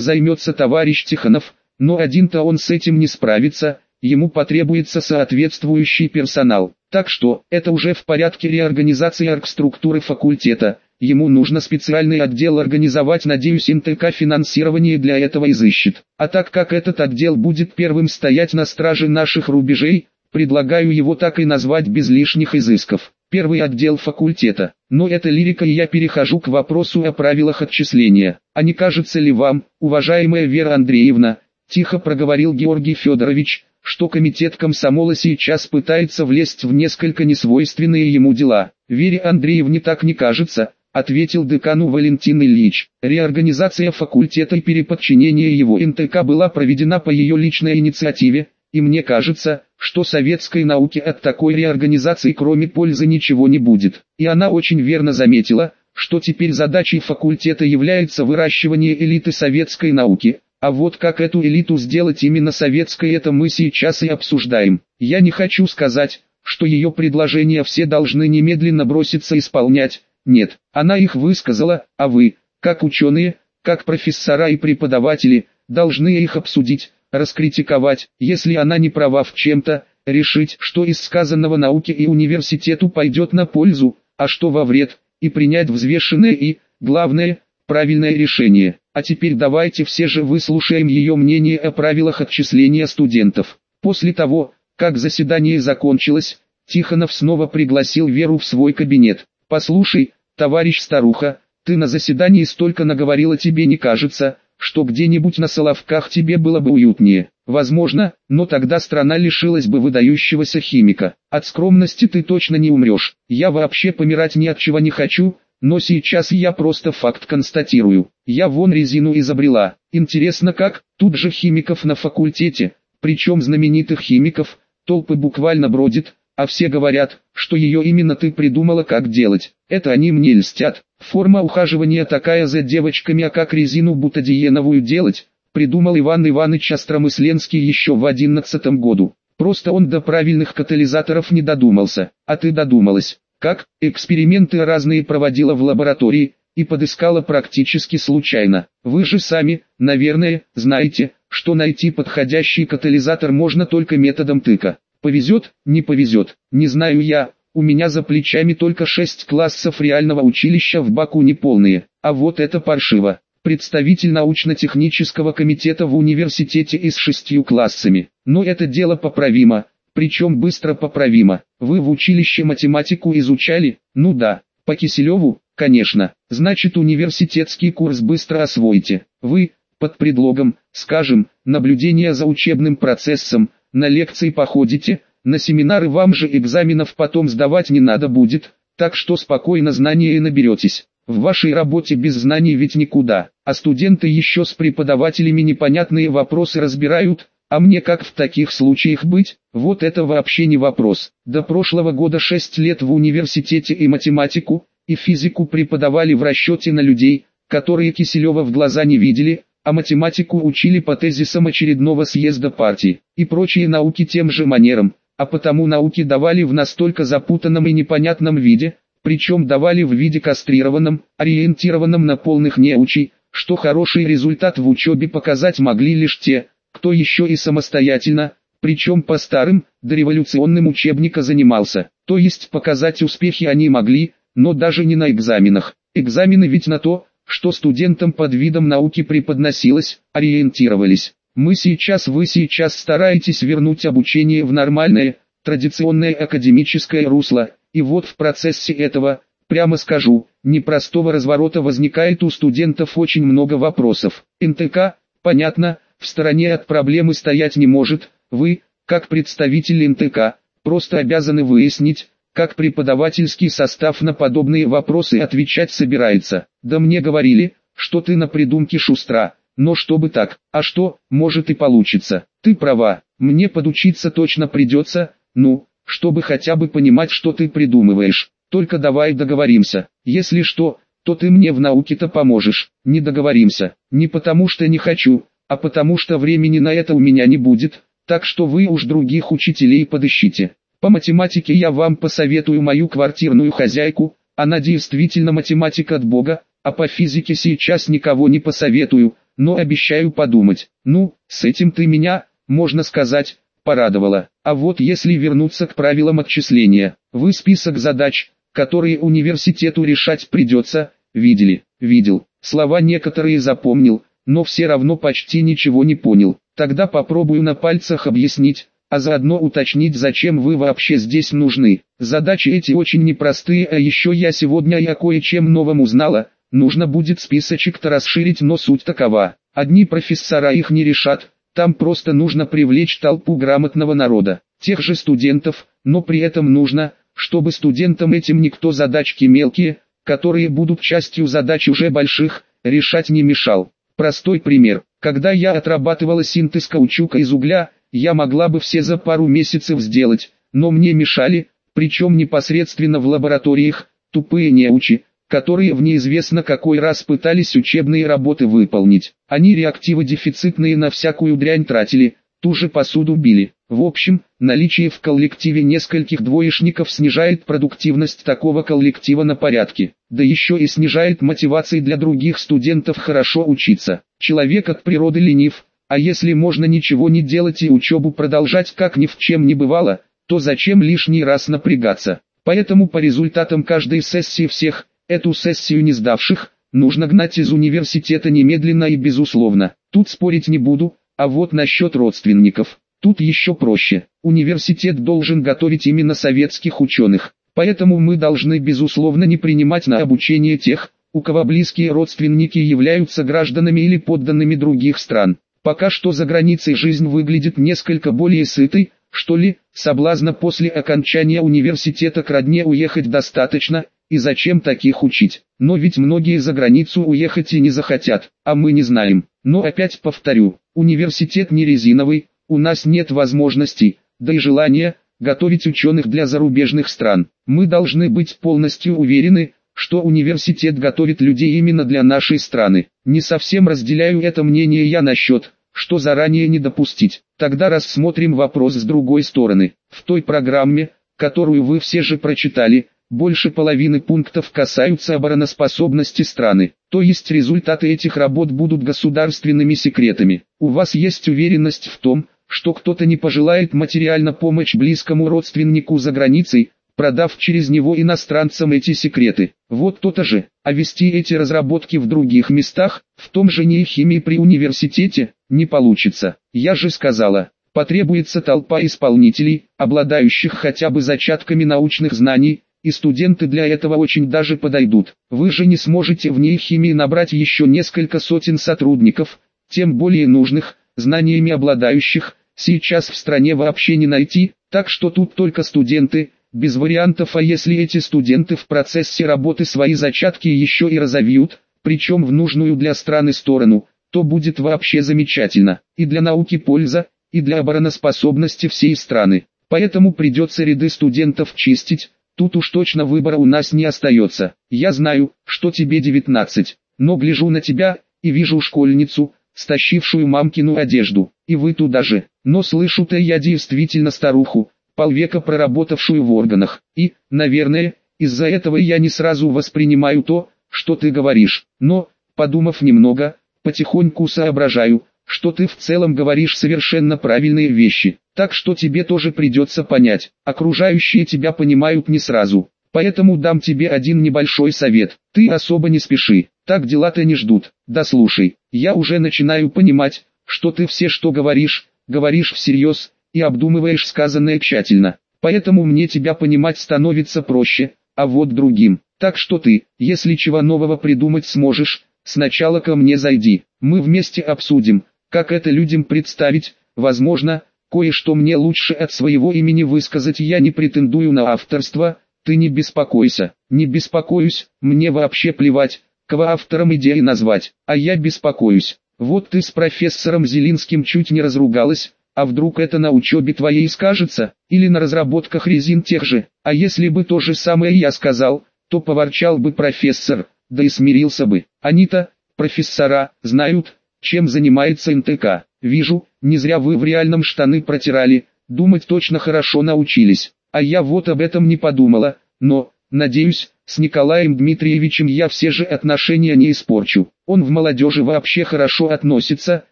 займется товарищ Тихонов, но один-то он с этим не справится, ему потребуется соответствующий персонал. Так что, это уже в порядке реорганизации оргструктуры факультета, ему нужно специальный отдел организовать, надеюсь НТК финансирование для этого изыщет. А так как этот отдел будет первым стоять на страже наших рубежей, предлагаю его так и назвать без лишних изысков. Первый отдел факультета. Но это лирика и я перехожу к вопросу о правилах отчисления. А не кажется ли вам, уважаемая Вера Андреевна, тихо проговорил Георгий Федорович, что комитет комсомола сейчас пытается влезть в несколько несвойственные ему дела. Вере Андреевне так не кажется, ответил декану Валентин Ильич. Реорганизация факультета и переподчинение его НТК была проведена по ее личной инициативе, и мне кажется, что советской науке от такой реорганизации кроме пользы ничего не будет. И она очень верно заметила, что теперь задачей факультета является выращивание элиты советской науки, а вот как эту элиту сделать именно советской, это мы сейчас и обсуждаем. Я не хочу сказать, что ее предложения все должны немедленно броситься исполнять. Нет, она их высказала, а вы, как ученые, как профессора и преподаватели, должны их обсудить, раскритиковать, если она не права в чем-то, решить, что из сказанного науке и университету пойдет на пользу, а что во вред, и принять взвешенное и, главное, правильное решение. А теперь давайте все же выслушаем ее мнение о правилах отчисления студентов. После того, как заседание закончилось, Тихонов снова пригласил Веру в свой кабинет. «Послушай, товарищ старуха, ты на заседании столько наговорила тебе не кажется, что где-нибудь на Соловках тебе было бы уютнее. Возможно, но тогда страна лишилась бы выдающегося химика. От скромности ты точно не умрешь. Я вообще помирать ни от чего не хочу, но сейчас я просто факт констатирую. Я вон резину изобрела. Интересно как, тут же химиков на факультете, причем знаменитых химиков, толпы буквально бродит, а все говорят, что ее именно ты придумала как делать. Это они мне льстят. Форма ухаживания такая за девочками, а как резину бутадиеновую делать, придумал Иван Иванович Остромысленский еще в одиннадцатом году. Просто он до правильных катализаторов не додумался, а ты додумалась как эксперименты разные проводила в лаборатории, и подыскала практически случайно. Вы же сами, наверное, знаете, что найти подходящий катализатор можно только методом тыка. Повезет, не повезет, не знаю я, у меня за плечами только 6 классов реального училища в Баку неполные, а вот это паршиво. Представитель научно-технического комитета в университете и с шестью классами. Но это дело поправимо, причем быстро поправимо. Вы в училище математику изучали? Ну да, по Киселеву, конечно. Значит университетский курс быстро освоите. Вы, под предлогом, скажем, наблюдения за учебным процессом, на лекции походите, на семинары вам же экзаменов потом сдавать не надо будет, так что спокойно знания и наберетесь. В вашей работе без знаний ведь никуда, а студенты еще с преподавателями непонятные вопросы разбирают, а мне как в таких случаях быть? Вот это вообще не вопрос. До прошлого года 6 лет в университете и математику, и физику преподавали в расчете на людей, которые Киселева в глаза не видели, а математику учили по тезисам очередного съезда партии, и прочие науки тем же манером, а потому науки давали в настолько запутанном и непонятном виде, причем давали в виде кастрированном, ориентированном на полных неучей, что хороший результат в учебе показать могли лишь те, кто еще и самостоятельно, причем по старым, дореволюционным учебника занимался. То есть показать успехи они могли, но даже не на экзаменах. Экзамены ведь на то, что студентам под видом науки преподносилось, ориентировались. Мы сейчас, вы сейчас стараетесь вернуть обучение в нормальное, традиционное академическое русло, и вот в процессе этого, прямо скажу, непростого разворота возникает у студентов очень много вопросов. НТК, понятно, в стороне от проблемы стоять не может, вы, как представитель НТК, просто обязаны выяснить, как преподавательский состав на подобные вопросы отвечать собирается. Да мне говорили, что ты на придумке шустра, но чтобы так, а что, может и получится. Ты права, мне подучиться точно придется, ну, чтобы хотя бы понимать, что ты придумываешь. Только давай договоримся, если что, то ты мне в науке-то поможешь. Не договоримся. Не потому что не хочу, а потому что времени на это у меня не будет, так что вы уж других учителей подыщите. По математике я вам посоветую мою квартирную хозяйку, она действительно математик от Бога, а по физике сейчас никого не посоветую, но обещаю подумать. Ну, с этим ты меня, можно сказать, порадовала. А вот если вернуться к правилам отчисления, вы список задач, которые университету решать придется, видели, видел. Слова некоторые запомнил, но все равно почти ничего не понял. Тогда попробую на пальцах объяснить, а заодно уточнить зачем вы вообще здесь нужны. Задачи эти очень непростые, а еще я сегодня я кое-чем новым узнала, нужно будет списочек-то расширить, но суть такова. Одни профессора их не решат, там просто нужно привлечь толпу грамотного народа, тех же студентов, но при этом нужно, чтобы студентам этим никто задачки мелкие, которые будут частью задач уже больших, решать не мешал. Простой пример. Когда я отрабатывала синтез каучука из угля, я могла бы все за пару месяцев сделать, но мне мешали, причем непосредственно в лабораториях, тупые неучи, которые в неизвестно какой раз пытались учебные работы выполнить. Они реактивы дефицитные на всякую дрянь тратили, ту же посуду били. В общем, наличие в коллективе нескольких двоечников снижает продуктивность такого коллектива на порядке, да еще и снижает мотивации для других студентов хорошо учиться. Человек от природы ленив, а если можно ничего не делать и учебу продолжать как ни в чем не бывало, то зачем лишний раз напрягаться? Поэтому по результатам каждой сессии всех, эту сессию не сдавших, нужно гнать из университета немедленно и безусловно. Тут спорить не буду, а вот насчет родственников. Тут еще проще. Университет должен готовить именно советских ученых. Поэтому мы должны безусловно не принимать на обучение тех, у кого близкие родственники являются гражданами или подданными других стран. Пока что за границей жизнь выглядит несколько более сытой, что ли, соблазна после окончания университета к родне уехать достаточно, и зачем таких учить? Но ведь многие за границу уехать и не захотят, а мы не знаем. Но опять повторю, университет не резиновый, у нас нет возможностей, да и желания, готовить ученых для зарубежных стран. Мы должны быть полностью уверены, что университет готовит людей именно для нашей страны. Не совсем разделяю это мнение я насчет, что заранее не допустить. Тогда рассмотрим вопрос с другой стороны. В той программе, которую вы все же прочитали, больше половины пунктов касаются обороноспособности страны, то есть результаты этих работ будут государственными секретами. У вас есть уверенность в том, что кто-то не пожелает материально помочь близкому родственнику за границей, продав через него иностранцам эти секреты. Вот то-то же, а вести эти разработки в других местах, в том же неохимии при университете, не получится. Я же сказала, потребуется толпа исполнителей, обладающих хотя бы зачатками научных знаний, и студенты для этого очень даже подойдут. Вы же не сможете в ней химии набрать еще несколько сотен сотрудников, тем более нужных, знаниями обладающих, сейчас в стране вообще не найти, так что тут только студенты, без вариантов, а если эти студенты в процессе работы свои зачатки еще и разовьют, причем в нужную для страны сторону, то будет вообще замечательно, и для науки польза, и для обороноспособности всей страны. Поэтому придется ряды студентов чистить, Тут уж точно выбора у нас не остается. Я знаю, что тебе 19, но гляжу на тебя, и вижу школьницу, стащившую мамкину одежду, и вы туда же. Но слышу-то я действительно старуху, полвека проработавшую в органах, и, наверное, из-за этого я не сразу воспринимаю то, что ты говоришь. Но, подумав немного, потихоньку соображаю, что ты в целом говоришь совершенно правильные вещи. Так что тебе тоже придется понять, окружающие тебя понимают не сразу. Поэтому дам тебе один небольшой совет. Ты особо не спеши, так дела-то не ждут. Да слушай, я уже начинаю понимать, что ты все что говоришь, говоришь всерьез, и обдумываешь сказанное тщательно. Поэтому мне тебя понимать становится проще, а вот другим. Так что ты, если чего нового придумать сможешь, сначала ко мне зайди. Мы вместе обсудим, как это людям представить, возможно, Кое-что мне лучше от своего имени высказать я не претендую на авторство, ты не беспокойся, не беспокоюсь, мне вообще плевать, кого автором идеи назвать, а я беспокоюсь. Вот ты с профессором Зелинским чуть не разругалась, а вдруг это на учебе твоей скажется, или на разработках резин тех же, а если бы то же самое я сказал, то поворчал бы профессор, да и смирился бы. Они-то, профессора, знают, чем занимается НТК. Вижу, не зря вы в реальном штаны протирали, думать точно хорошо научились. А я вот об этом не подумала, но, надеюсь, с Николаем Дмитриевичем я все же отношения не испорчу. Он в молодежи вообще хорошо относится,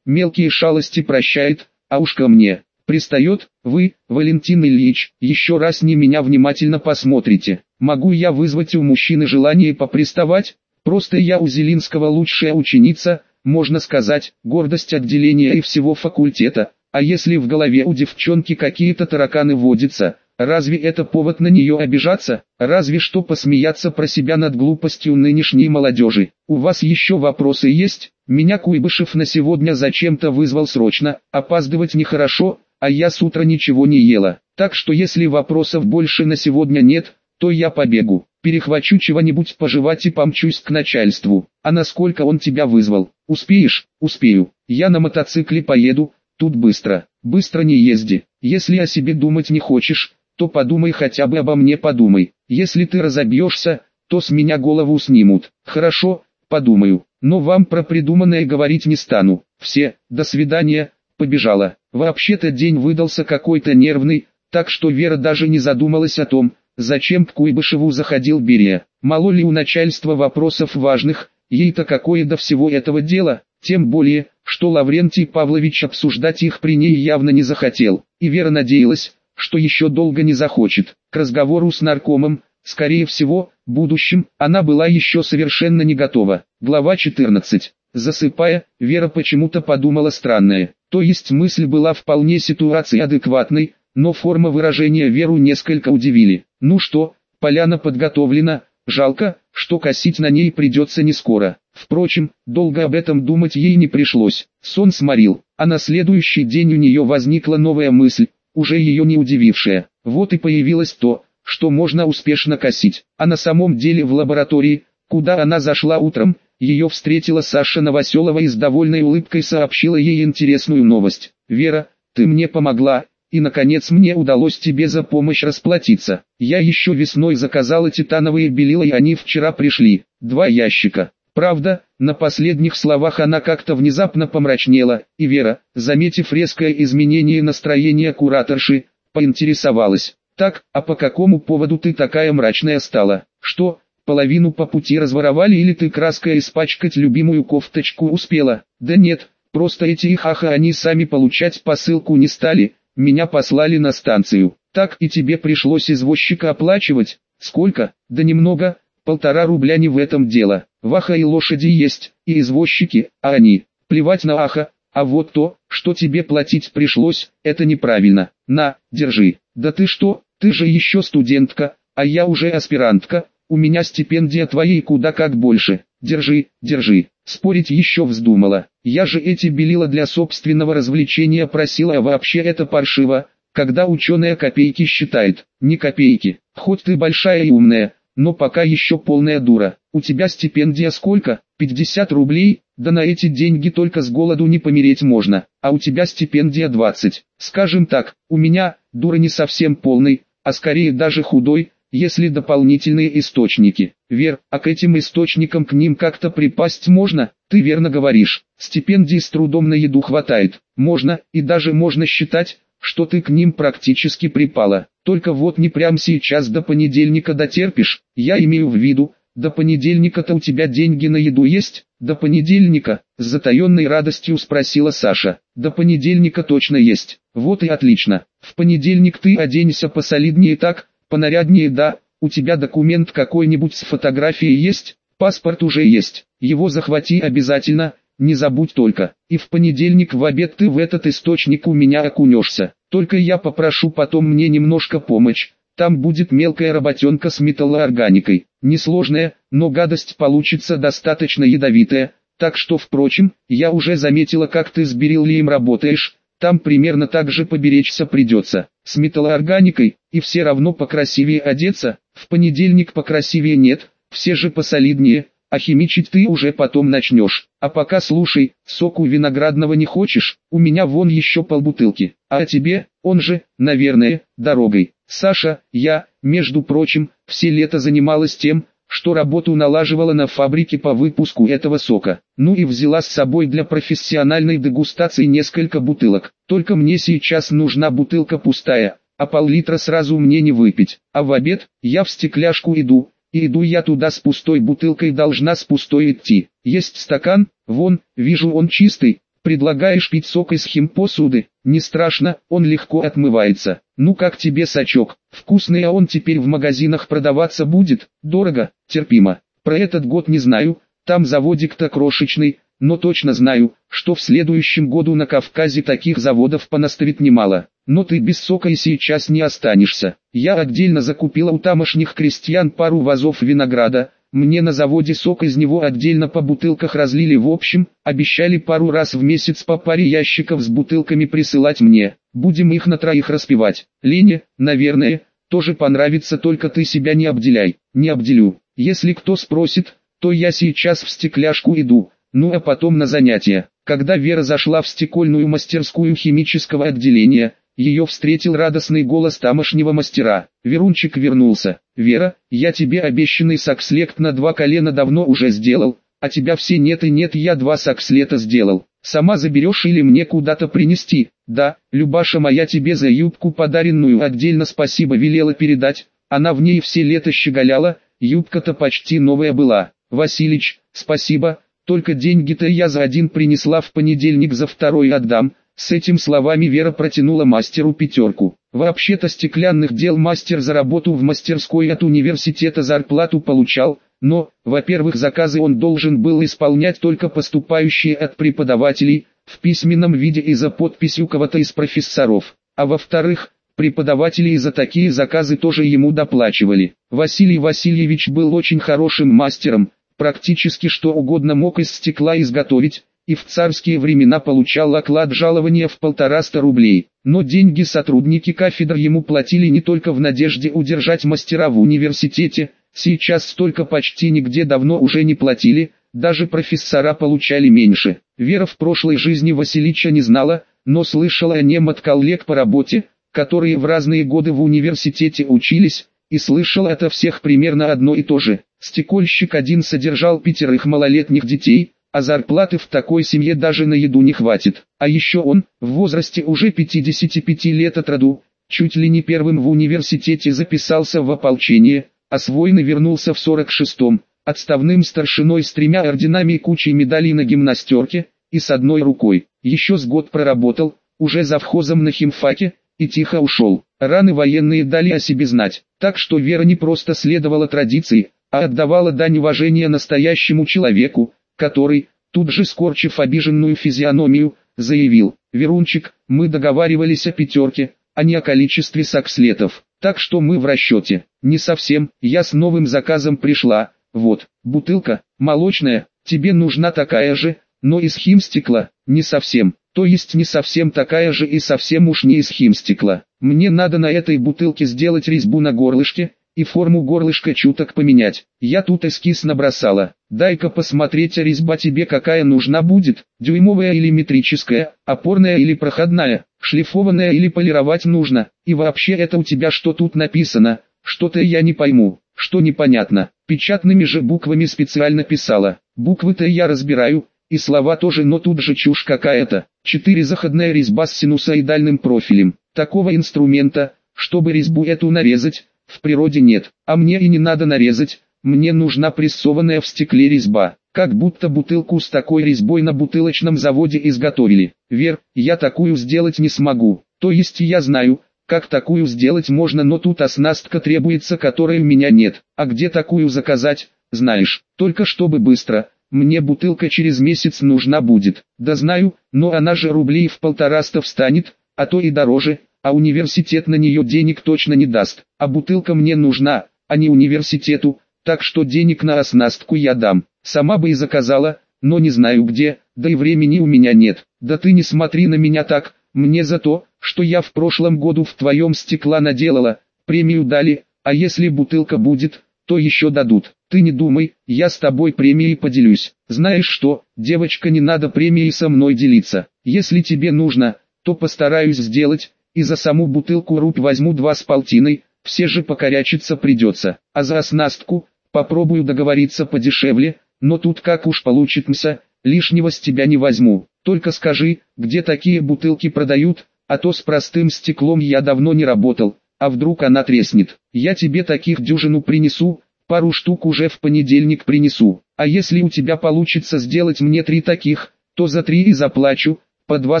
мелкие шалости прощает, а уж ко мне, пристает, вы, Валентин Ильич, еще раз не меня внимательно посмотрите. Могу я вызвать у мужчины желание поприставать? Просто я у Зелинского лучшая ученица, можно сказать, гордость отделения и всего факультета. А если в голове у девчонки какие-то тараканы водятся, разве это повод на нее обижаться? Разве что посмеяться про себя над глупостью нынешней молодежи. У вас еще вопросы есть? Меня Куйбышев на сегодня зачем-то вызвал срочно, опаздывать нехорошо, а я с утра ничего не ела. Так что если вопросов больше на сегодня нет, то я побегу, перехвачу чего-нибудь пожевать и помчусь к начальству. А насколько он тебя вызвал? Успеешь? Успею. Я на мотоцикле поеду, тут быстро. Быстро не езди. Если о себе думать не хочешь, то подумай хотя бы обо мне подумай. Если ты разобьешься, то с меня голову снимут. Хорошо, подумаю. Но вам про придуманное говорить не стану. Все, до свидания, побежала. Вообще-то день выдался какой-то нервный, так что Вера даже не задумалась о том, зачем к Куйбышеву заходил Берия. Мало ли у начальства вопросов важных, ей-то какое до всего этого дела, тем более, что Лаврентий Павлович обсуждать их при ней явно не захотел, и Вера надеялась, что еще долго не захочет. К разговору с наркомом, скорее всего, будущем, она была еще совершенно не готова. Глава 14. Засыпая, Вера почему-то подумала странное. То есть мысль была вполне ситуации адекватной, но форма выражения Веру несколько удивили. Ну что, поляна подготовлена, жалко, что косить на ней придется не скоро. Впрочем, долго об этом думать ей не пришлось. Сон сморил, а на следующий день у нее возникла новая мысль, уже ее не удивившая. Вот и появилось то, что можно успешно косить. А на самом деле в лаборатории, куда она зашла утром, ее встретила Саша Новоселова и с довольной улыбкой сообщила ей интересную новость. «Вера, ты мне помогла, и наконец мне удалось тебе за помощь расплатиться. Я еще весной заказала титановые белила и они вчера пришли, два ящика. Правда, на последних словах она как-то внезапно помрачнела, и Вера, заметив резкое изменение настроения кураторши, поинтересовалась. «Так, а по какому поводу ты такая мрачная стала? Что, половину по пути разворовали или ты краской испачкать любимую кофточку успела?» «Да нет, просто эти ихаха они сами получать посылку не стали, меня послали на станцию. Так и тебе пришлось извозчика оплачивать. Сколько? Да немного, полтора рубля не в этом дело. Ваха и лошади есть, и извозчики, а они, плевать на аха, а вот то, что тебе платить пришлось, это неправильно. На, держи. Да ты что, ты же еще студентка, а я уже аспирантка, у меня стипендия твоей куда как больше. Держи, держи. Спорить еще вздумала. Я же эти белила для собственного развлечения просила, а вообще это паршиво, когда ученая копейки считает. Не копейки. Хоть ты большая и умная, но пока еще полная дура. У тебя стипендия сколько? 50 рублей? Да на эти деньги только с голоду не помереть можно. А у тебя стипендия 20. Скажем так, у меня, дура не совсем полный, а скорее даже худой, если дополнительные источники. Вер, а к этим источникам к ним как-то припасть можно? Ты верно говоришь, стипендий с трудом на еду хватает. Можно, и даже можно считать, что ты к ним практически припала. Только вот не прям сейчас до понедельника дотерпишь, я имею в виду, до понедельника-то у тебя деньги на еду есть? До понедельника, с затаенной радостью спросила Саша. До понедельника точно есть. Вот и отлично. В понедельник ты оденься посолиднее так, понаряднее да, у тебя документ какой-нибудь с фотографией есть? Паспорт уже есть. Его захвати обязательно, не забудь только. И в понедельник в обед ты в этот источник у меня окунешься. Только я попрошу потом мне немножко помочь. Там будет мелкая работенка с металлоорганикой. Несложная, но гадость получится достаточно ядовитая. Так что, впрочем, я уже заметила, как ты с бериллием работаешь. Там примерно так же поберечься придется. С металлоорганикой, и все равно покрасивее одеться. В понедельник покрасивее нет, все же посолиднее. А химичить ты уже потом начнешь. А пока слушай, соку виноградного не хочешь, у меня вон еще полбутылки. А тебе, он же, наверное, дорогой. Саша, я, между прочим, все лето занималась тем, что работу налаживала на фабрике по выпуску этого сока. Ну и взяла с собой для профессиональной дегустации несколько бутылок. Только мне сейчас нужна бутылка пустая, а пол-литра сразу мне не выпить. А в обед, я в стекляшку иду, иду я туда с пустой бутылкой должна с пустой идти. Есть стакан, вон, вижу он чистый, Предлагаешь пить сок из химпосуды, не страшно, он легко отмывается. Ну как тебе сачок, вкусный а он теперь в магазинах продаваться будет, дорого, терпимо. Про этот год не знаю, там заводик-то крошечный, но точно знаю, что в следующем году на Кавказе таких заводов понаставит немало. Но ты без сока и сейчас не останешься. Я отдельно закупила у тамошних крестьян пару вазов винограда, мне на заводе сок из него отдельно по бутылках разлили в общем, обещали пару раз в месяц по паре ящиков с бутылками присылать мне. Будем их на троих распивать. Лене, наверное, тоже понравится, только ты себя не обделяй. Не обделю. Если кто спросит, то я сейчас в стекляшку иду, ну а потом на занятия. Когда Вера зашла в стекольную мастерскую химического отделения, ее встретил радостный голос тамошнего мастера. Верунчик вернулся. «Вера, я тебе обещанный сакслект на два колена давно уже сделал, а тебя все нет и нет я два сакслета сделал. Сама заберешь или мне куда-то принести? Да, Любаша моя тебе за юбку подаренную отдельно спасибо велела передать, она в ней все лето щеголяла, юбка-то почти новая была. Василич, спасибо, только деньги-то я за один принесла в понедельник за второй отдам, с этим словами Вера протянула мастеру пятерку. Вообще-то стеклянных дел мастер за работу в мастерской от университета зарплату получал, но, во-первых, заказы он должен был исполнять только поступающие от преподавателей, в письменном виде и за подписью кого-то из профессоров, а во-вторых, преподаватели и за такие заказы тоже ему доплачивали. Василий Васильевич был очень хорошим мастером, практически что угодно мог из стекла изготовить, и в царские времена получал оклад жалования в полтораста рублей. Но деньги сотрудники кафедр ему платили не только в надежде удержать мастера в университете, сейчас столько почти нигде давно уже не платили, даже профессора получали меньше. Вера в прошлой жизни Василича не знала, но слышала о нем от коллег по работе, которые в разные годы в университете учились, и слышала это всех примерно одно и то же. Стекольщик один содержал пятерых малолетних детей, а зарплаты в такой семье даже на еду не хватит. А еще он, в возрасте уже 55 лет от роду, чуть ли не первым в университете записался в ополчение, а с войны вернулся в 46-м, отставным старшиной с тремя орденами и кучей медалей на гимнастерке, и с одной рукой. Еще с год проработал, уже завхозом на химфаке, и тихо ушел. Раны военные дали о себе знать, так что Вера не просто следовала традиции, а отдавала дань уважения настоящему человеку, который, тут же скорчив обиженную физиономию, заявил, «Верунчик, мы договаривались о пятерке, а не о количестве сакслетов, так что мы в расчете». «Не совсем, я с новым заказом пришла, вот, бутылка, молочная, тебе нужна такая же, но из химстекла, не совсем, то есть не совсем такая же и совсем уж не из химстекла. Мне надо на этой бутылке сделать резьбу на горлышке, и форму горлышка чуток поменять. Я тут эскиз набросала. Дай-ка посмотреть, а резьба тебе какая нужна будет, дюймовая или метрическая, опорная или проходная, шлифованная или полировать нужно. И вообще это у тебя что тут написано, что-то я не пойму, что непонятно. Печатными же буквами специально писала. Буквы-то я разбираю, и слова тоже, но тут же чушь какая-то. Четыре заходная резьба с синусоидальным профилем. Такого инструмента, чтобы резьбу эту нарезать, в природе нет, а мне и не надо нарезать, мне нужна прессованная в стекле резьба. Как будто бутылку с такой резьбой на бутылочном заводе изготовили. Вер, я такую сделать не смогу. То есть я знаю, как такую сделать можно, но тут оснастка требуется, которой у меня нет. А где такую заказать, знаешь, только чтобы быстро. Мне бутылка через месяц нужна будет. Да знаю, но она же рублей в полтораста встанет, а то и дороже, а университет на нее денег точно не даст, а бутылка мне нужна, а не университету, так что денег на оснастку я дам, сама бы и заказала, но не знаю где, да и времени у меня нет, да ты не смотри на меня так, мне за то, что я в прошлом году в твоем стекла наделала, премию дали, а если бутылка будет, то еще дадут. Ты не думай, я с тобой премией поделюсь. Знаешь что, девочка не надо премией со мной делиться. Если тебе нужно, то постараюсь сделать, и за саму бутылку рубь возьму два с полтиной, все же покорячиться придется, а за оснастку, попробую договориться подешевле, но тут как уж получится, лишнего с тебя не возьму. Только скажи, где такие бутылки продают, а то с простым стеклом я давно не работал, а вдруг она треснет. Я тебе таких дюжину принесу, пару штук уже в понедельник принесу. А если у тебя получится сделать мне три таких, то за три и заплачу, по два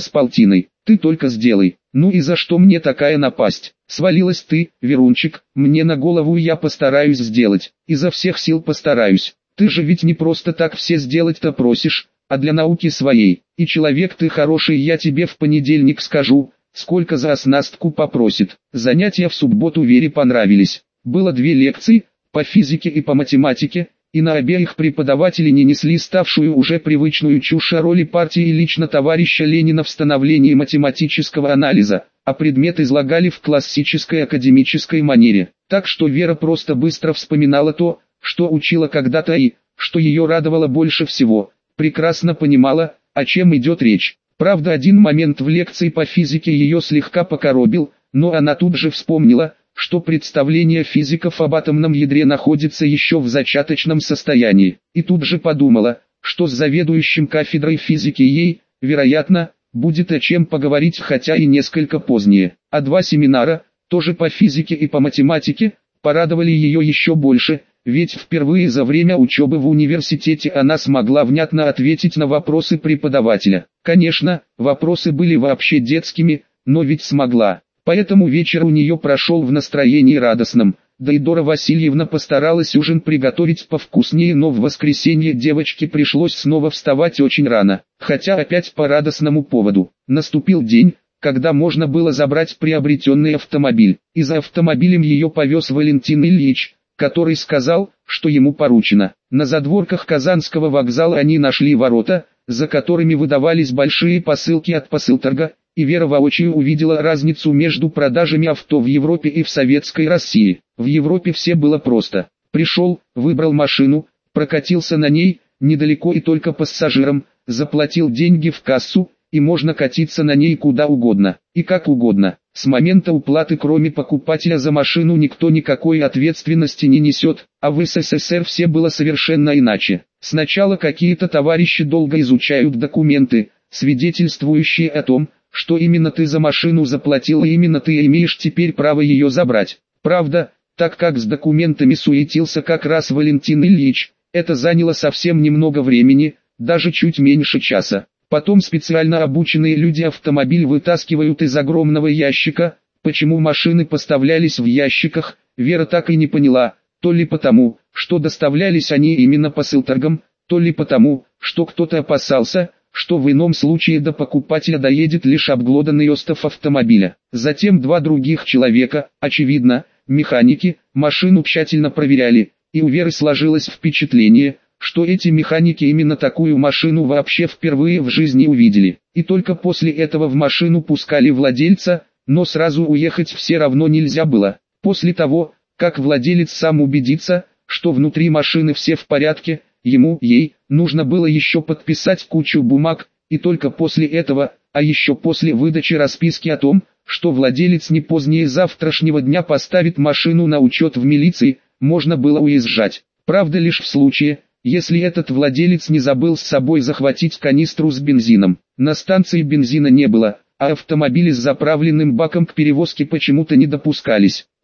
с полтиной. Ты только сделай. Ну и за что мне такая напасть? Свалилась ты, Верунчик, мне на голову я постараюсь сделать. Изо всех сил постараюсь. Ты же ведь не просто так все сделать-то просишь, а для науки своей. И человек ты хороший, я тебе в понедельник скажу, сколько за оснастку попросит. Занятия в субботу Вере понравились. Было две лекции, по физике и по математике, и на обеих преподаватели не несли ставшую уже привычную чушь о роли партии и лично товарища Ленина в становлении математического анализа, а предмет излагали в классической академической манере. Так что Вера просто быстро вспоминала то, что учила когда-то и, что ее радовало больше всего, прекрасно понимала, о чем идет речь. Правда один момент в лекции по физике ее слегка покоробил, но она тут же вспомнила, что представление физиков об атомном ядре находится еще в зачаточном состоянии, и тут же подумала, что с заведующим кафедрой физики ей, вероятно, будет о чем поговорить хотя и несколько позднее. А два семинара, тоже по физике и по математике, порадовали ее еще больше, ведь впервые за время учебы в университете она смогла внятно ответить на вопросы преподавателя. Конечно, вопросы были вообще детскими, но ведь смогла. Поэтому вечер у нее прошел в настроении радостном, да и Дора Васильевна постаралась ужин приготовить повкуснее, но в воскресенье девочке пришлось снова вставать очень рано, хотя опять по радостному поводу. Наступил день, когда можно было забрать приобретенный автомобиль, и за автомобилем ее повез Валентин Ильич, который сказал, что ему поручено. На задворках Казанского вокзала они нашли ворота, за которыми выдавались большие посылки от посылторга, и Вера воочию увидела разницу между продажами авто в Европе и в советской России. В Европе все было просто. Пришел, выбрал машину, прокатился на ней, недалеко и только пассажирам, заплатил деньги в кассу, и можно катиться на ней куда угодно, и как угодно. С момента уплаты кроме покупателя за машину никто никакой ответственности не несет, а в СССР все было совершенно иначе. Сначала какие-то товарищи долго изучают документы, свидетельствующие о том, что именно ты за машину заплатил и именно ты имеешь теперь право ее забрать. Правда, так как с документами суетился как раз Валентин Ильич, это заняло совсем немного времени, даже чуть меньше часа. Потом специально обученные люди автомобиль вытаскивают из огромного ящика, почему машины поставлялись в ящиках, Вера так и не поняла, то ли потому, что доставлялись они именно посылторгам, то ли потому, что кто-то опасался, что в ином случае до покупателя доедет лишь обглоданный остов автомобиля. Затем два других человека, очевидно, механики, машину тщательно проверяли, и у Веры сложилось впечатление, что эти механики именно такую машину вообще впервые в жизни увидели. И только после этого в машину пускали владельца, но сразу уехать все равно нельзя было. После того, как владелец сам убедится, что внутри машины все в порядке, ему, ей, нужно было еще подписать кучу бумаг, и только после этого, а еще после выдачи расписки о том, что владелец не позднее завтрашнего дня поставит машину на учет в милиции, можно было уезжать. Правда лишь в случае, если этот владелец не забыл с собой захватить канистру с бензином. На станции бензина не было, а автомобили с заправленным баком к перевозке почему-то не допускались.